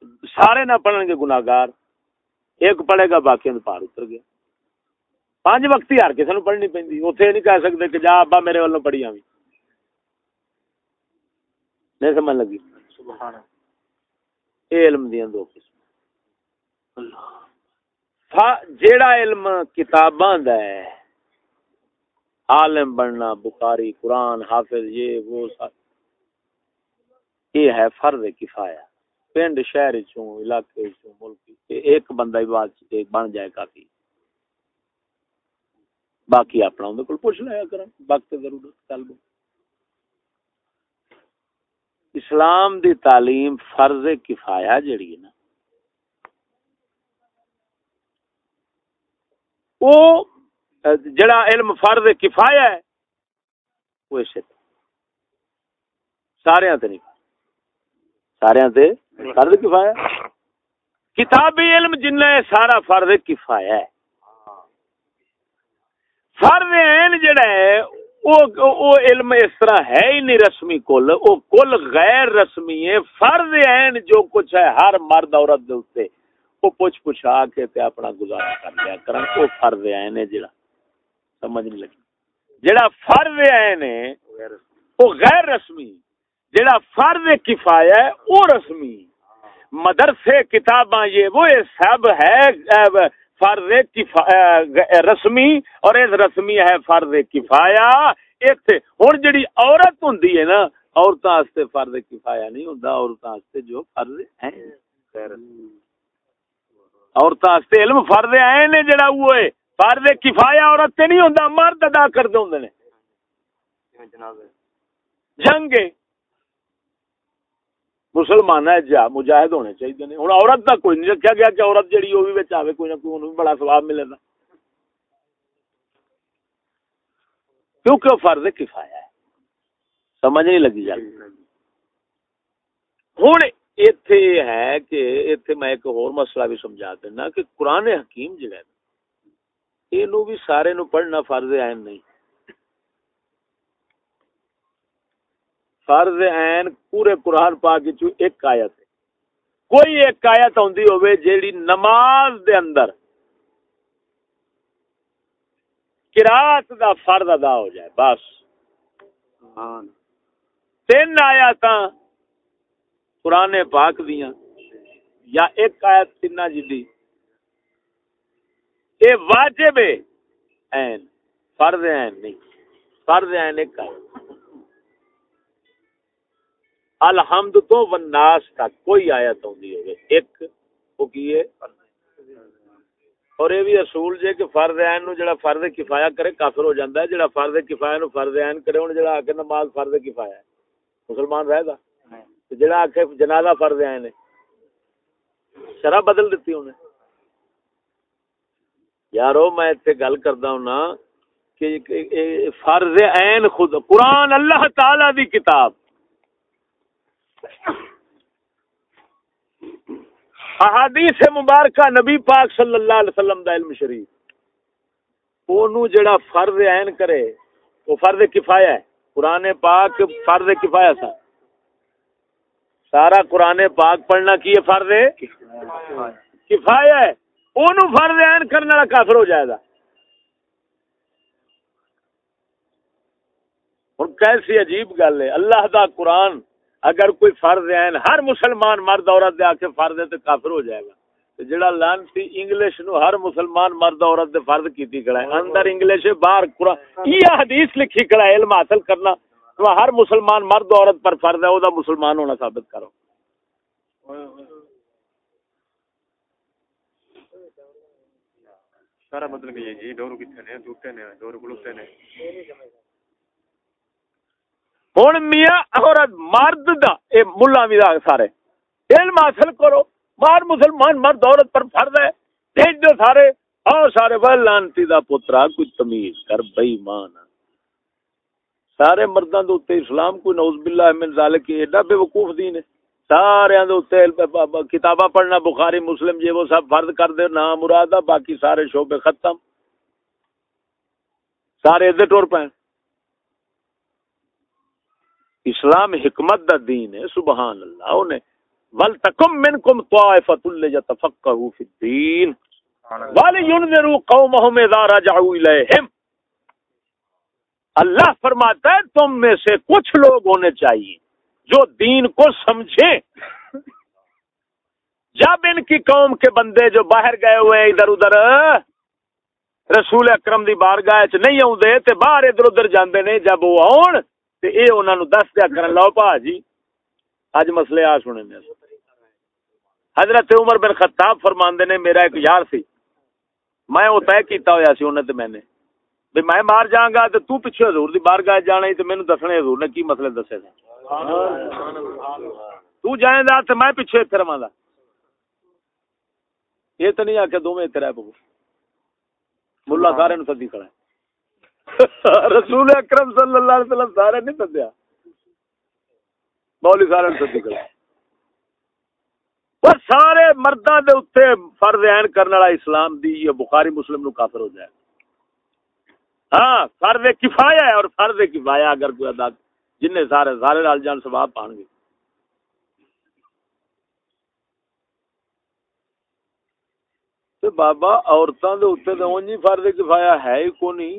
سارے نہ پڑھن گے گناگار ایک پڑھے گا باقی پار اتر گیا۔ پانچ وقت ہی ہر کسی نو پڑھنی پہ اتنے نہیں کہہ سکتے کہ جا ابا میرے والوں پڑھی آئی نہیں سمجھ لگی؟ علم دیا دو قسم جیڑا علم کتاباں دا ہے عالم بننا بخاری قرآن حافظ یہ وہ یہ ہے فرض کفایا پنڈ شہر چوں، علاقے چوں، ملک ایک بندہ ہی بات بن جائے کافی۔ باقی اپنا اندر کو پوچھ لیا کرن وقت ضرورت، کل اسلام دی تعلیم فرض کفایا جڑی ہے نا، او جڑا علم فرض کفایا ہے، وہ اسے سارے تے نہیں۔ سارے تے فرض کفایا کتابی علم جنہ سارا فرض کفایا ہے۔ فرض عین جڑا ہے او علم اس طرح ہے ہی نہیں رسمی کل او کل غیر رسمی ہے۔ فرض عین جو کچھ ہے ہر مرد عورت دے اوتے او پوچھ پوچھا کے تے اپنا گزارا کر لیا کرن۔ او فرض عین ہے جڑا۔ سمجھ نہیں لگی۔ جڑا فرض عین ہے او غیر رسمی۔ جڑا فرض کفایہ ہے او رسمی۔ مدرسے کتاباں یہ، وہ سب ہے فرض رسمی، اور اس رسمی ہے فرض کفایا ہوں جڑی عورت ہوں نا عورتوں واسطے فرض کفایا نہیں ہوں عورتوں واسطے جو فرض ہے عورتوں واسطے علم فرض ہے نے جڑا وہ ہے۔ فرض کفایا عورت تے نہیں ہوں مرد ادا کرتے ہوں جنگ مسلمان ہے، جا، مجاہد ہونے چاہیے نے۔ ہوں عورت کا کوئی نہیں رکھا گیا کہ عورت جہی وہ بھی آئے کوئی نہ کوئی بھی بڑا سواب ملے گا۔ کیونکہ فرض کفایا ہے۔ سمجھ نہیں لگی جائے ہوں اتے ہے کہ اتے میں ایک اور مسئلہ بھی سمجھا دینا کہ قرآن حکیم جہاں یہ بھی سارے نو پڑھنا فرض عین نہیں۔ فرض عین پورے قرآن پاک چ ایک آیت ہے۔ کوئی ایک آیت آندی ہوے جیڑی نماز دے اندر قرات دا فرض ادا ہو جائے بس۔ تین آیات قرآن پاک دیاں یا ایک آیت تین جی اے واجب ہے عین فرض عین نہیں۔ فرض عین ایک آیت۔ الحمد تو وناس تک، کوئی آیت ہوندی ہوئے، ایک وہ کیے اور یہ بھی اصول جے کہ فرض عین نو جڑا فرض کفایا کرے، کافر ہو جاندا ہے، جڑا فرض کفایا نو فرض عین کرے ہن جڑا کہ نماز فرض کفایا ہے۔ مسلمان رہے گا؟ جڑا کہ جنازہ فرض عین ہے۔ شرح بدل دیتی انہیں یارو، میں اتنے گل کردا ہوں نا کہ فرض عین خود، قرآن اللہ تعالی دی کتاب۔ احادیث مبارکہ نبی پاک صلی اللہ علیہ وسلم دا علم شریف۔ اونوں جڑا فرض عین کرے، وہ فرض کفایہ ہے۔ قرآن پاک فرض کفایہ تھا۔ سارا قرآن پاک پڑھنا کی ہے فرض؟ کفایہ ہے۔ اونوں فرض عین کرنے والا کافر ہو جائے گا۔ ہن کیسی عجیب گل ہے۔ اللہ دا قرآن اگر کوئی فرض ہے، ہر مسلمان مرد عورت دے آکے فرض ہے تو کافر ہو جائے گا۔ جڑا لانتی انگلش نو ہر مسلمان مرد عورت دے فرض کیتی کھڑا ہے۔ اندر انگلش باہر قرآن۔ یہ حدیث لکھی کھڑا ہے، علم حاصل کرنا۔ تو ہر مسلمان مرد عورت پر فرض ہے، او دا مسلمان ہونا ثابت کرو۔
سارا مطلب یہ جی ڈورو کتنے نے؟ ٹوٹے نے ڈورو گلوتے نے۔
ہوں میاں عورت مرد دا اے ملا بھی سارے علم حاصل کرو مار مسلمان مرد عورت پر فرد ہے بھیج دو سارے آؤ سارے وہ لانتی دا پترا کوئی تمیز کر بئی مان سارے مردوں کے اتنے اسلام کوئی نوز باللہ من ذالک ایڈا بے وقوف دین ہے سارے کتاباں پڑھنا بخاری مسلم جی وہ سب فرد کر دے نام مراد باقی سارے شعبے ختم سارے ادھر ٹور پہ اسلام حکمت دا دین ہے سبحان اللہ انہیں ول تکم منکم طائفۃ لیتفقهوا فی الدین۔ ولینذروا قومهم اذا رجعوا الیہم۔ اللہ فرماتا ہے تم میں سے کچھ لوگ ہونے چاہیے جو دین کو سمجھے جب ان کی قوم کے بندے جو باہر گئے ہوئے ادھر ادھر رسول اکرم دی بارگاہ چ نہیں آؤندے تے باہر ادھر ادھر جاندے نے جب وہ آن تے اے انہاں نو دس دیا کرن، لو پا جی اج مسئلے آ سنے نے حضرت عمر بن خطاب فرماندے نے، میرا ایک یار سی، میں او طے کیتا ہویا سی انہاں تے میں نے بھی میں مار جاں گا تے تو پیچھے حضور دی بار بارگاہ جانا ہی تے مینوں دسنے حضور نے کی مسئلے دسے سن تو جائیں دا تے میں پیچھے ایتھے رواں دا۔ یہ تے نہیں آ کے دوویں ایتھے رہ پو ملا سارے نو سدی کھڑا ہے۔ رسول اکرم صلی اللہ علیہ وسلم سارے نہیں سدیا۔ مولی سارے سدی کر پر سارے مرداں دے اوتے فرض عین کرنے والا اسلام دی یہ بخاری مسلم نو کافر ہو جائے۔ ہاں فرض کفایا ہے اور فرض کفایا اگر کوئی ادا جن سارے سارے لال جان ثواب پان گے۔ بابا عورتوں کے اتنے تو اونجی فرض کفایا ہے ہی کو نہیں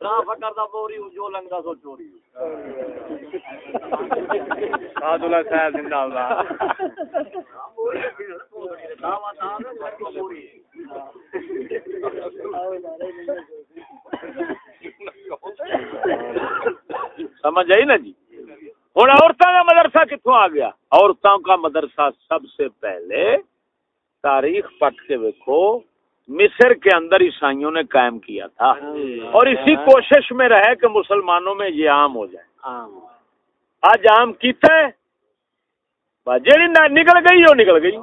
فکر دا بوری جو سو چوری
اللہ صاحب زندہ اللہ
سمجھ آئی نا جی؟ ہوں عورتوں کا مدرسہ کتوں آ گیا؟ عورتوں کا مدرسہ سب سے پہلے تاریخ پٹ کے دیکھو مصر کے اندر عیسائیوں نے قائم کیا تھا۔ اور اسی کوشش میں رہے کہ مسلمانوں میں یہ عام ہو جائے۔ آج عام کیتا ہے۔ جیڑی نکل گئی وہ نکل گئی۔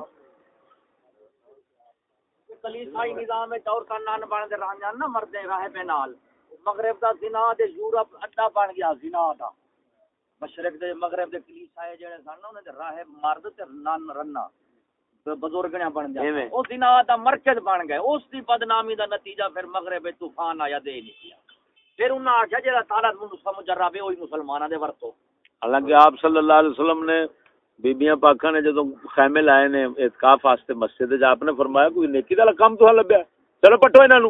مغرب دا زنا دے یورپ اڈا بن گیا زنا دا۔ مشرق دے مغرب دے کلیسائے جڑے سن انہاں دے راہ مرد تے نان رنا بزرگ نے بن جائے اس دن دا مرکز بن گئے۔ اس دی بدنامی دا نتیجہ پھر مغرب طوفان آیا دے نکلیا پھر انہاں آکھیا جڑا تعالی منو سمجھ رہا وے وہی مسلماناں دے ورتو
حالانکہ آپ صلی اللہ علیہ وسلم نے بیبیاں پاکاں نے جدو خیمے لائے نے اعتکاف واسطے مسجد وچ آپ نے فرمایا کوئی نیکی دا کام تو لبیا۔ چلو پٹو انہاں نو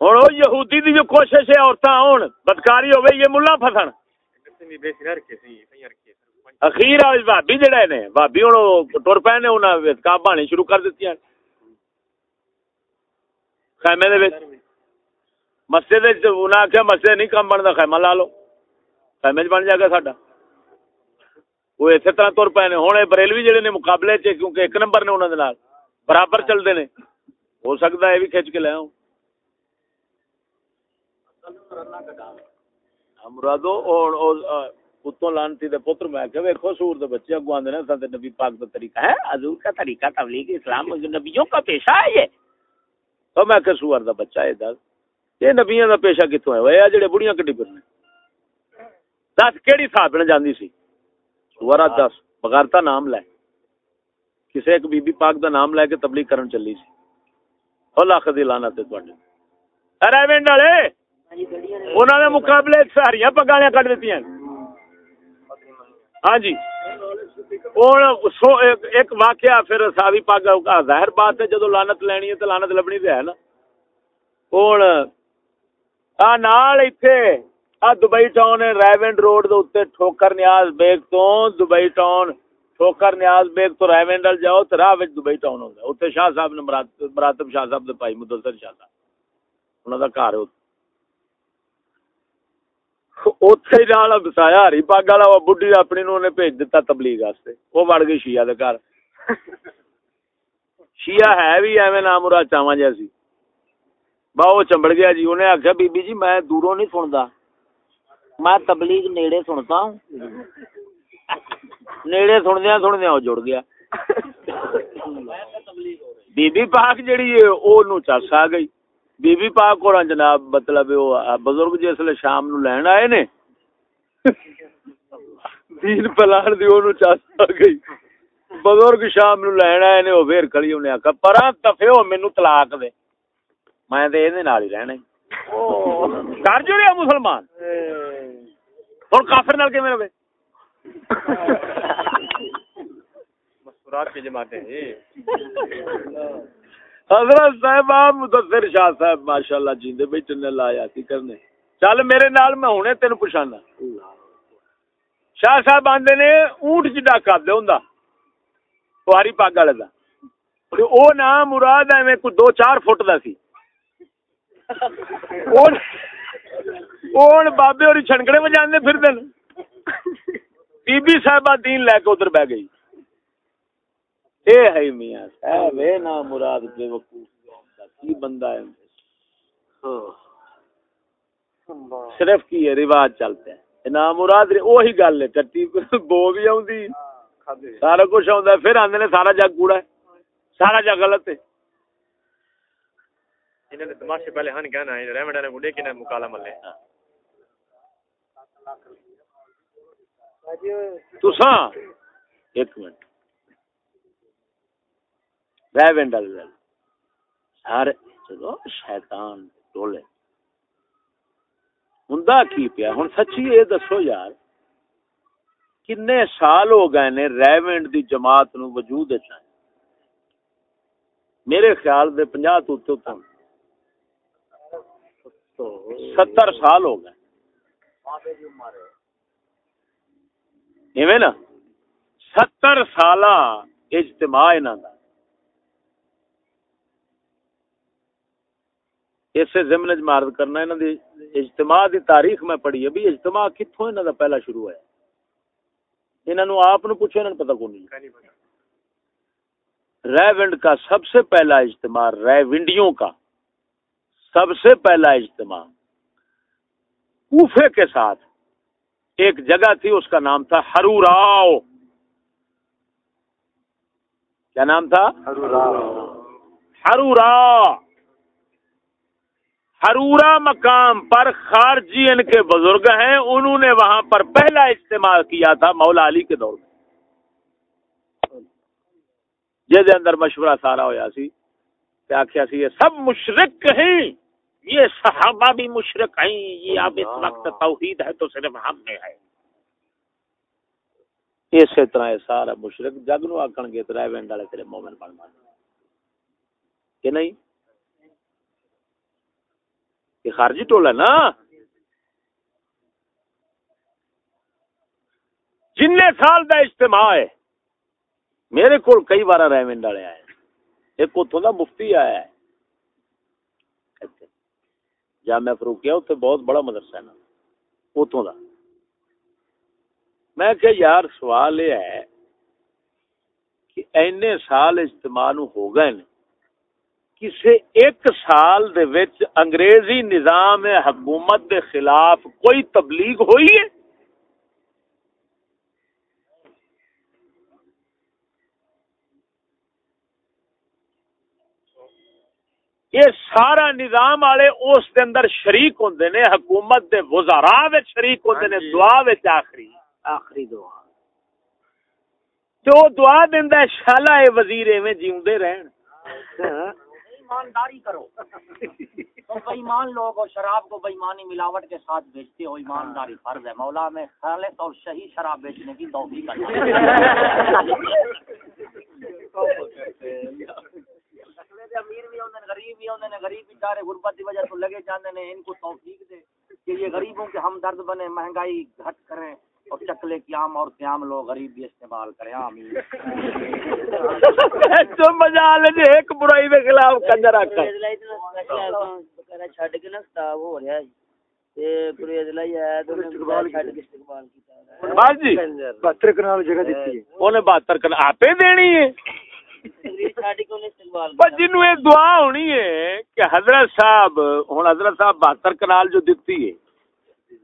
ہن او یہودی دی جو کوشش ہے عورتاں ہون بدکاری ہوے یہ ملہ پھسن۔ اخیر آج بھابی جڑے نے بھابی ہن ٹر پے نے، انہاں اعتکاف بانی شروع کر دتیاں خیمے دے مسجد وچ انہاں کہ مسجد نہیں کم بندا، خیمہ لا لو۔ خیمے بن جائے گا ساڈا۔ وہ اسی طرح تر پے نے۔ ہوں بریلوی جڑے نے مقابلے چ کیونکہ ایک نمبر نے انہوں نے برابر چلتے نے۔ ہو سکتا ہے، یہ بھی کھچ کے لے آؤں۔ مرادو اتوں لانتی دے پتر میں کہ ویکھو سور دے بچے اگو آندے نے سانتے نبی پاک دا طریقہ ہے حضور کا طریقہ تبلیغ اسلام نبیوں کا پیشہ ہے یہ تو میں کہ سور دا بچہ ہے دس یہ نبیوں دا پیشہ کتوں ہے وہ جڑے بڑیاں کڈی پھرنے دس کیڑی صاحب نے جاندی سی سورا دس بغیرتا نام لے کسی ایک بی بی پاک دا نام لے کے تبلیغ کرن چلی سی او لاکھ دی لعنت تے تواڈے ارے وینڈ والے انہاں دے مقابلے ساریاں پگالیاں کٹ دتیاں ہاں جی۔ ایک واقعہ پھر ساوی پاگ ظاہر بات ہے، جدو لانت لینی ہے تو لانت لبنی تو ہے نا۔ ہوں آ نال ایتھے دبئی ٹاؤن ریونڈ روڈ دے ٹھوکر نیاز بیگ تو، دبئی ٹاؤن، ٹھوکر نیاز بیگ تو ریونڈ ول جاؤ تو راہ وچ دبئی ٹاؤن ہوندا اوتھے شاہ صاحب نے مراتب شاہ صاحب دے بھائی مدثر شاہ صاحب۔ انہاں دا گھر ہے اوتھے نال بسایا ہری پاگ والا بڈھی اپنی نو نے بھیج دتا تبلیغ واسطے۔ او وڑ گئی شیعہ دے گھر۔ شیعہ ہے بھی ایویں نام مراد چاواں با وہ چمبڑ گیا جی انہیں آخیا بی بی جی میں دوروں نہیں سنتا میں تبلیغ نیڑے سنتا ہوں۔ نیڑے سندیا سندیا وہ جڑ گیا۔ بی بی پاک جڑی ہے او چس آ گئی۔ بی بی پاک کو جناب مطلب بزرگ جس لیے شام نو لین آئے نے، دین پلان دی او چس گئی۔ بزرگ شام نو لین آئے نے، وہ پھر کھڑی انہیں آخا پرا تفے مینو طلاق دے۔ میں تے اے نال ہی رہنا کر جو رہا مسلمان؟ ہوں کافر نال کے میرے حضرت صاحب مدثر شاہ صاحب، ماشاءاللہ جیندے بھائی چنے لایا سی کرنے؟ چل میرے نال میں ہنے تینو پچھانا شاہ صاحب آندے نے اونٹ چ ڈاکا دے ہوندا تہاری پاگ والے دا۔ او نام مراد ایویں کوئی دو چار فٹ دا سی۔ اون اون بابے اور چھنکڑے بجانے پھر دن۔ بی بی صاحبہ دین لے کے ادھر بہ گئی۔ اے ہے میاں صاحب اے نا مراد بے وقوف کی بندہ ہے؟ صرف کی ہے رواج چلتے ہیں نا مراد وہی گل ہے ٹٹی بو بھی آؤں سارا کچھ آؤں پھر آدھے نے سارا جگ کوڑا ہے۔ سارا جگ غلط ہے۔ انہوں نے تماشے پہلے ہن کہنا ہے ریمڈ نے بڈے کنے مکالا ملے تساں ایک منٹ۔ ریونڈ سارے چلو، شیطان ٹولے ہوندا کی پیا؟ ہن سچی اے دسو یار، کنے سال ہو گئے نے ریونڈ دی جماعت نو وجود وچ میرے خیال دے 50 تو تے ستر سال ہو گئے۔ نا؟ ستر سال اجتماع اسے زمن چ کرنا انہوں دی اجتماع دی تاریخ میں پڑھی ہے بھی اجتماع کتوں انہوں دا پہلا شروع ہے؟ انہوں نے آپ نے پوچھو انہوں نے پتا کون نہیں ریونڈ کا سب سے پہلا اجتماع، ریونڈیوں کا سب سے پہلا اجتماع کوفے کے ساتھ ایک جگہ تھی، اس کا نام تھا ہروراؤ کیا نام تھا؟ ہرورا ہرورا مقام پر خارجی ان کے بزرگ ہیں انہوں نے وہاں پر پہلا اجتماع کیا تھا مولا علی کے دور میں۔ جہد اندر مشورہ سارا ہوا سی۔ آخیا سی یہ سب مشرق ہیں۔ یہ صحابہ بھی مشرق ہیں۔ یہ اب اس وقت توحید ہے تو صرف ہم میں ہے۔ اسی طرح سارا مشرق جگ نو آکن گے تو ونڈ والے تیرے مومن بن بن۔ کہ نہیں؟ یہ خارجی ٹول ہے نا؟ جن سال دا اجتماع ہے، میرے کو کئی بار ریونڈ والے آئے ایک اتوں کا مفتی آیا ہے۔ جامع فروکیا اتنے بہت بڑا مدرسہ ہے نا۔ اتوں کا میں کہ یار سوال یہ ہے کہ اینے سال اجتماع ہو گئے کسی ایک سال دے وچ انگریزی نظام حکومت دے خلاف کوئی تبلیغ ہوئی ہے؟ یہ سارا نظام والے اس دے اندر شریک ہوندے نے حکومت دے وزراء وچ شریک ہوندے نے ہاں جی۔ دعا وچ آخری۔ آخری دعا۔ تو دعا دیندا ہے شالا اے وزیر ایویں جیوندے رہن۔
ایمانداری کرو۔ بےمان لوگ اور شراب کو بےمانی ملاوٹ کے ساتھ بیچتے ہو، ایمانداری فرض ہے۔ مولا میں خالص اور صحیح شراب بیچنے کی توفیق امیر بھی ہوندے غریب بھی ہوندے غریب بیچارے غربت دی وجہ تو لگے جاندے نے ان کو توفیق دے کہ یہ غریبوں کے ہمدرد بنے، مہنگائی گھٹ کریں۔ اور چکلے قیام اور قیام لوگ غریب بھی استعمال کریں۔ آمین
تو لے جی ایک برائی دے خلاف کنجر آکا
چھڈ کے نا خطاب ہو رہا ہے۔ تے پوری ادلا ہی ہے تو چھڈ کے استقبال کیتا
بس جی۔ 72 کنال جگہ دتی ہے۔ اونے 72 کنال آپے دینی ہے۔ جنو یہ دعا ہونی ہے کہ حضرت صاحب ہوں حضرت صاحب بہتر کنال جو دیتی ہے۔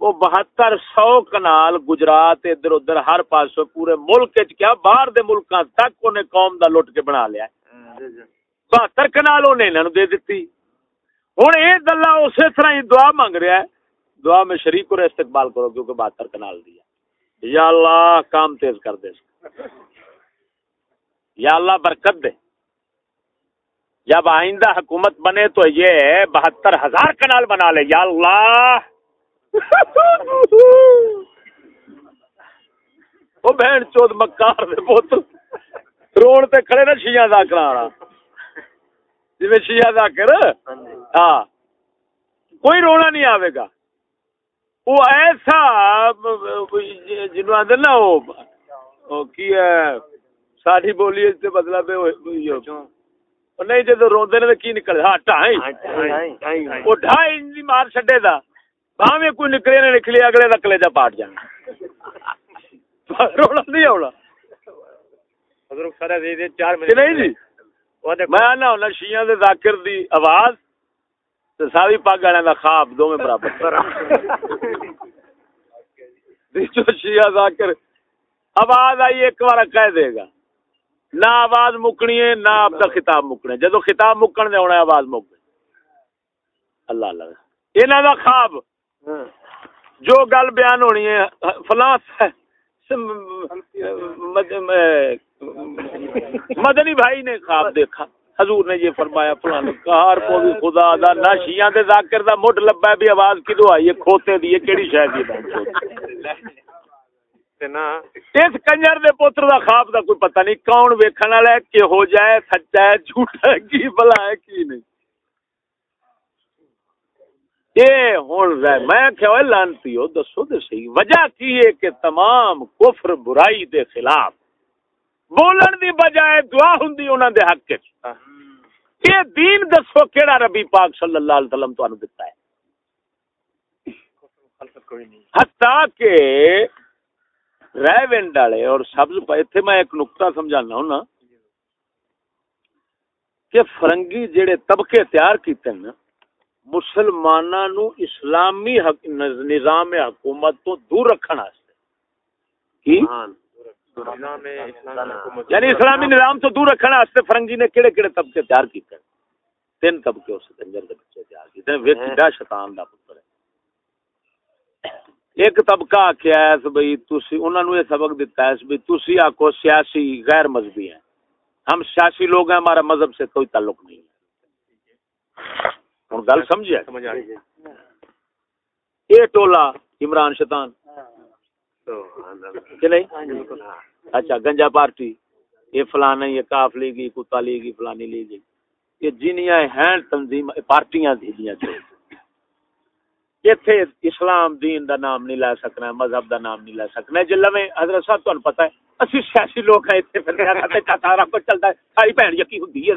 وہ بہتر سو کنال گجرات ادھر ادھر ہر پاس پورے ملک کیا باہر دے ملکاں تک انہیں قوم دا لٹ کے بنا لیا۔ بہتر کنال انہیں انہوں دے دیتی ہوں یہ گلا اسی طرح ہی دعا مانگ رہا ہے۔ دعا میں شریک اور استقبال کرو کیونکہ بہتر کنال دیا یا اللہ کام تیز کر دے۔ یا اللہ برکت دے۔ جب آئندہ حکومت بنے تو یہ بہتر ہزار کنال بنا لے۔ یا اللہ وہ بہن چود مکار دے رون تے کھڑے نا شیعہ دا کرانا جی شیعہ دا کر ہاں کوئی رونا نہیں آئے گا وہ ایسا جنو آدھے نا وہ کی ہے ساری بولی سے بدلا پہ نہیں جدو روندے نے کی نکل ہاں ٹائیں وہ ڈھائی مار چڈے دا باہیں کوئی نکلے نہ نکلے اگلے کا کلیجا پاٹ جانا رونا نہیں آنا نہیں جی میں آنا ہونا شیعہ دے ذاکر دی آواز ساری پگ والے کا خواب دو میں برابر شیعہ ذاکر آواز آئی ایک بار کہہ دے گا نہ آواز مکنی ہے نہ آپ کا خطاب مکنا جدو خطاب مکن دے ہونا آواز مک اللہ اللہ انہوں کا خواب جو گل بیان ہونی ہے فلاں مدنی بھائی نے خواب دیکھا۔ حضور نے یہ فرمایا فلاں کار کو بھی خدا دا نہ شیعہ دے ذاکر دا مٹ لبا بھی آواز کدو آئی ہے؟ کھوتے دی کیڑی شاید دی اس کنجر دے پوتر دا خواب دا کوئی پتہ نہیں کون ویکھن والا ہے کہ ہو جائے سچا ہے جھوٹا ہے کی بلا ہے کی نہیں۔ میں لانتی ہو دسو تو صحیح۔ وجہ کی ہے کہ تمام کفر برائی دے خلاف بولن دی بجائے دعا ہوں انہوں دے حق یہ دین دسو کیڑا ربی پاک صلی اللہ علیہ وسلم تو دیتا ہے۔ حتیٰ کہ ریونڈ والے اور سبز اتنے میں ایک نقطہ سمجھانا ہوں نا کہ فرنگی جڑے طبقے تیار کیتے ہیں مسلمانوں نو اسلامی نظام حکومت تو دور رکھنا یعنی اسلامی نظام تو دور رکھنا فرنگی نے کہڑے کہڑے طبقے تیار کیتے تین طبقے اس کنجر کے بچے تیار کیتے ہیں۔ کیڑا شیطان دا پتر ہے۔ ایک طبقہ آخیا ہے بھائی تسی انہوں نے یہ سبق دیتا ہے بھائی تسی آکو سیاسی غیر مذہبی ہیں۔ ہم سیاسی لوگ ہیں ہمارا مذہب سے کوئی تعلق نہیں ہے۔ ہوں گل سمجھا یہ ٹولا عمران شیطان۔ کہ نہیں؟ اچھا گنجا پارٹی۔ یہ فلانا یہ کاف لیگی کتا لیگی فلانی لیگی یہ جنیاں ہیں تنظیم پارٹیاں دیجیاں اتنے اسلام دین دا نام نہیں لے سکنا مذہب دا نام نہیں لے سکنا۔ جی لوے حضرت صاحب تمہیں پتا ہے اسی سیاسی لوگ ہیں اتنے پھر سارا کچھ چلتا ہے۔ ساری بہن یقین ہوتی ہے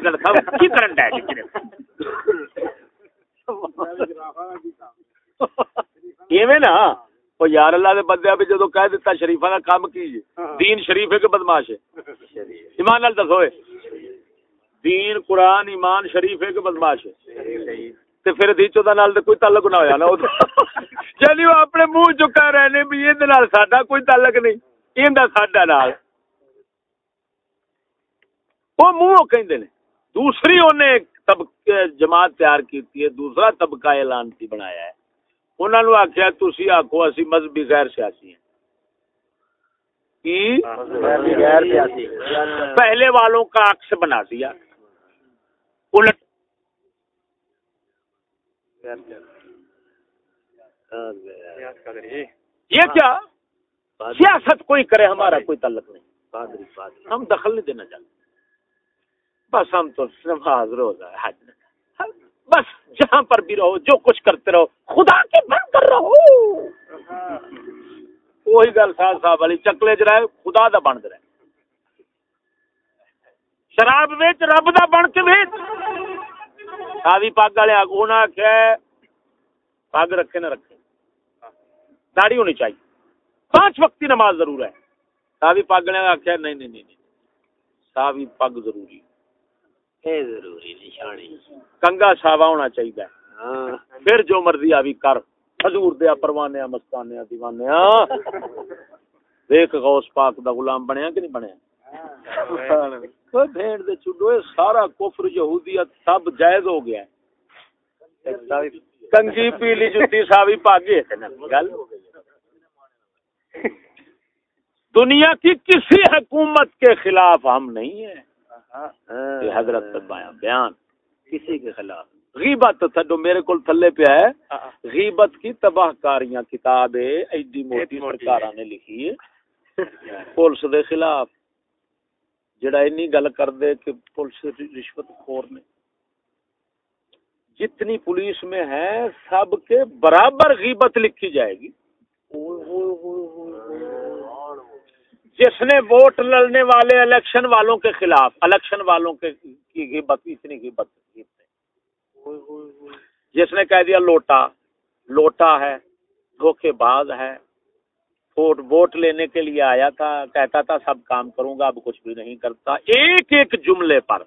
کی کرن ڈے ایویں نا وہ یار اللہ دے بندے بھی جدو کہہ دیتا شریفہ کا کام کی دین شریف ہے کہ بدماش ہے؟ ایمان نال دسو دین قرآن ایمان شریف ہے کہ بدماش ہے؟ تے پھر دیچو دا نال کوئی تعلق نہ ہویا نا۔ یعنی وہ اپنے منہ چکا رہنے بھی یہ نال ساڈا کوئی تعلق نہیں۔ ایندا ساڈا نال۔ وہ منہ کہندے نے۔ دوسری اونے طبقہ جماعت تیار کیتی ہے دوسرا طبقہ اعلان کی بنایا ہے۔ انہوں نے آخیا تھی آخو اسی مذہبی غیر سیاسی ہیں۔ پہلے والوں کا عکس بنا دیا۔ الٹ یہ کیا؟ سیاست کوئی کرے ہمارا کوئی تعلق نہیں۔ ہم دخل نہیں دینا چاہتے۔ بس ہم تو نماز روزہ حج بس جہاں پر بھی رہو، جو کچھ کرتے رہو، خدا کے بن کر رہو۔ وہی گل صاحب صاحب والی چکلے چ رہے، خدا دا بن رہے۔ شراب ویچ، رب دا بن کے ویچ۔ سادی پگ والے انہیں آخیا پگ رکھے نہ رکھے۔ داڑھی ہونی چاہیے۔ پانچ وقتی نماز ضرور ہے۔ ساوی پگ نے آخیا نہیں نہیں نہیں ساوی پگ ضروری ضروری نشانی کنگا ساوا ہونا چاہیے ہاں۔ پھر جو مرضی آوی کر۔ حضور دیا پروانے مستانے دیوانے دیکھ غوث پاک دا غلام بنیا کہ نہیں بنیا؟ بھیڑ دے چڈو سارا کفر یہودیت سب جائز ہو گیا۔ ہے کنگی پیلی جتی ساوی پاگی گل۔ دنیا کی کسی حکومت کے خلاف ہم نہیں ہیں۔ ہاں۔ حضرت بیان کسی کے خلاف۔ غیبت تھڈو میرے کول تھلے پہ ہے۔ ہاں، ہاں۔ غیبت کی تباہ کاریاں کتاب ایڈی موٹی سرکار نے لکھی ہے۔ پولیس دے خلاف۔ جڑا اینی گل کر دے کہ پولیس رشوت خور نے۔ جتنی پولیس میں ہے سب کے برابر غیبت لکھی جائے گی۔ جس نے ووٹ لڑنے والے الیکشن والوں کے خلاف الیکشن والوں کے کی غیبت اتنی غیبت جس نے کہہ دیا لوٹا لوٹا ہے دھوکے باز ہے۔ ووٹ ووٹ لینے کے لیے آیا تھا کہتا تھا سب کام کروں گا اب کچھ بھی نہیں کرتا۔ ایک ایک جملے پر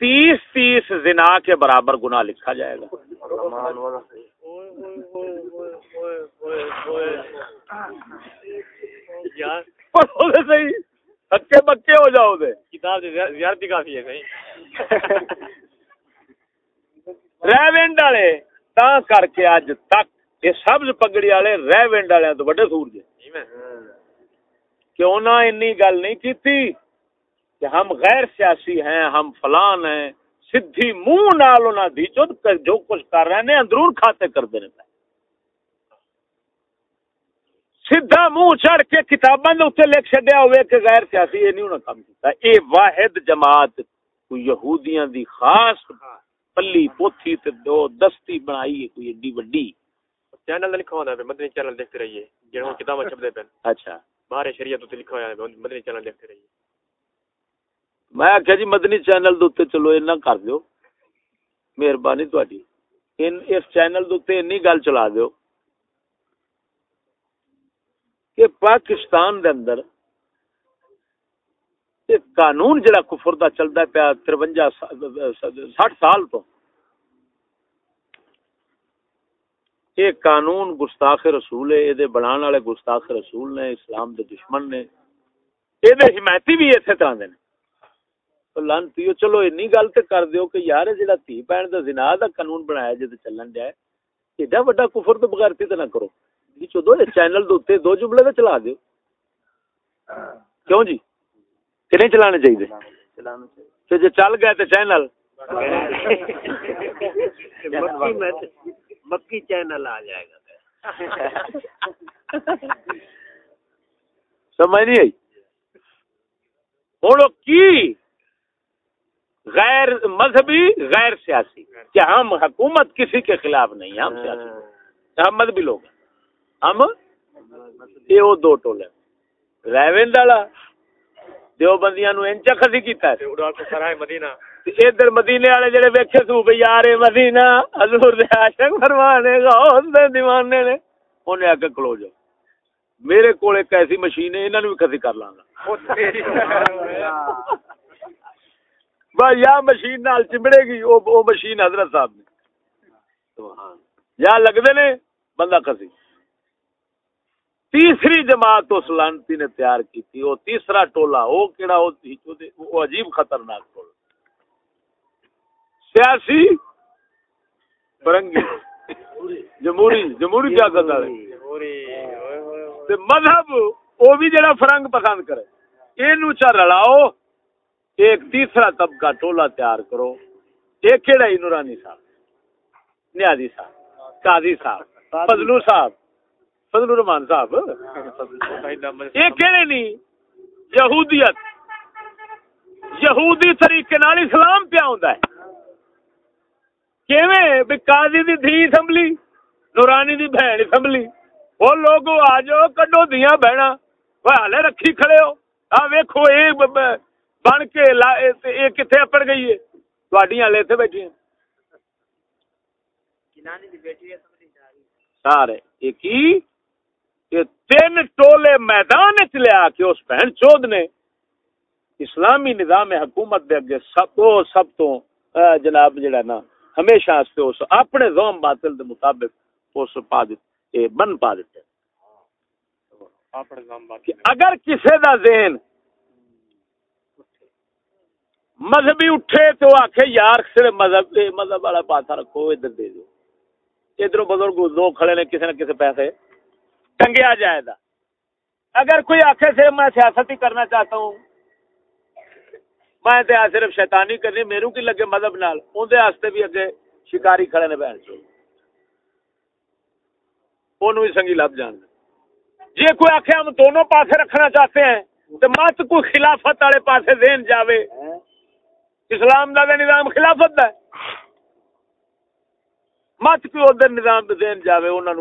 تیس تیس زنا کے برابر گنا لکھا جائے گا۔ ہکے بکے ہو جاؤ دے. کتاب زیارتی کافی ہے کہیں ریونڈ والے تا کر کے اج تک یہ سبز پگڑی والے ریونڈ والے تو بڑے سور جی کیوں نہ انی گل نہیں کی تھی کہ ہم غیر سیاسی ہیں ہم فلان ہیں سدھی منہ نال دی جو کچھ کر رہے ہیں اندرون کھاتے کر دے رہے سیدھا منہ چڑھ کے کتاباں دے اوتے لکھ چھڈیا ہوئے کہ غیر سیاسی یہ نہیں کام کیتا۔ اے واحد جماعت کوئی یہودیاں دی خاص پلی پوتھی تے دو دستی بنائی ہے کوئی ایڈی وڈی۔ چینل لکھا ہوندا ہے مدنی چینل دیکھتے رہیے جڑا کتاباں چھپ دے پن اچھا۔ باہر شریعت تے لکھا ہوا ہے مدنی چینل دیکھتے رہیے۔ میں آخیا جی مدنی چینل دے چلو اینا کر دیو۔ مہربانی تہاڈی ان اس چینل دے انی گل چلا دیو۔ کہ پاکستان دے اندر ایک قانون جڑا کفر دا چلدا پیا 53 60 سال تو یہ قانون گستاخ رسول ہے یہ بنان والے گستاخ رسول نے، اسلام دے دشمن نے یہ حمایتی بھی اسی طرح دے لانتی چلو اینی گل تے کر دیو کہ یار جڑا تھی بہن دا زنا دا قانون بنایا جے چلن جائے ایڈا بڑا کفر تو بغیر تے نہ کرو۔ دو چینل دو جملے تو چلا دیو کیوں جی کہ نہیں چلانے چاہیے جی چل گئے تو چینل مکی چینل آ جائے گا سمجھ نہیں آئی ہوں کی غیر مذہبی غیر سیاسی کہ ہم حکومت کسی کے خلاف نہیں ہیں ہم سیاسی ہم مذہبی لوگ ہیں ہم؟ یہ وہ دو ٹولے ریونڈ والا دیوبندیاں نو انچا خسی کیتا ہے۔
مدینہ۔
ادھر مدینے والے جڑے ویکھے سو بھئی یار مدینہ حضور دے عاشق فرمانے غوث دے دیوانے نے۔ اونے آ کے کلو جاؤ۔ میرے کول ایک ایسی مشین ہے انہاں نو بھی خسی کر لاں گا۔ بس یا مشین نال چمڑے گی او او مشین حضرت صاحب نے۔ سبحان یا لگدے نے بندہ خسی تیسری جماعت اس لانتی نے تیار کی تھی۔ وہ تیسرا ٹولا وہ کیڑا وہ عجیب خطرناک ٹولا سیاسی؟ فرنگی جمہوری جمہوری کرتا ہے مذہب وہ بھی جڑا فرنگ پسند کرے۔ یہ چا رلاؤ ایک تیسرا طبقہ ٹولا تیار کرو۔ ایک کہڑا ہی نورانی صاحب نیازی صاحب قاضی صاحب فضلو صاحب۔ فضل الرحمان صاحب. یہ کہڑے نہیں. یہودیت. یہودی طریقے نال اسلام پیا ہوندا ہے. کیویں؟ بھی قاضی دی دھی اسمبلی نورانی دی بہن اسمبلی او لوگ آ جاؤ کڈو دیاں بہنا. وہ ہالے رکھی کھڑے ہو. آ ویکھو اے بن کے اے کتے اپڑ گئی ہے؟ تواڈیاں لے تے بیٹھی ہیں کنانی دی بیٹی اسمبلی سارے ایک ہی کہ تین ٹولے میدان چ لیا کہ اس بہن چود نے اسلامی نظام حکومت دے اگے سب تو سب تو جناب جڑا نا ہمیشہ اس اس اپنے زوم باطل دے مطابق اس پا دے بن پا دیتے اگر کسے دا ذہن مذہبی اٹھے تو آکھے یار صرف مذہب مذہب والا پاسا رکھو ادھر دے دو۔ ادھر بزرگ دو کھڑے نے کسی نہ کسی پیسے ٹنگیا جائے گا۔ اگر کوئی آخر سے میں سیاست ہی کرنا چاہتا ہوں، میں صرف شیطانی کرنی میرے کی لگے مذہب نال اندر بھی اگے شکاری کھڑے نے بہن چو۔ بھی سنگی لب جان۔ جی کوئی آخ ہم دونوں پاسے رکھنا چاہتے ہیں تو مت کوئی خلافت والے پاسے دین جاوے۔ اسلام کا نظام خلافت دا مت کوئی ادھر نظام دین جاوے انہوں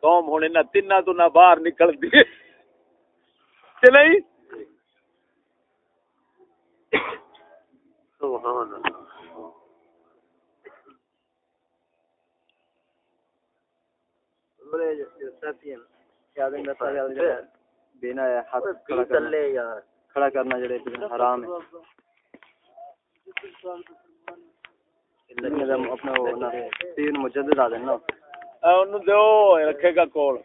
قوم ہونے نہ تین تو نہ باہر نہیں کھڑا کرنا جڑے حرام ہے اپنا مجدد آ دینا انہوں دیو رکھے گا کول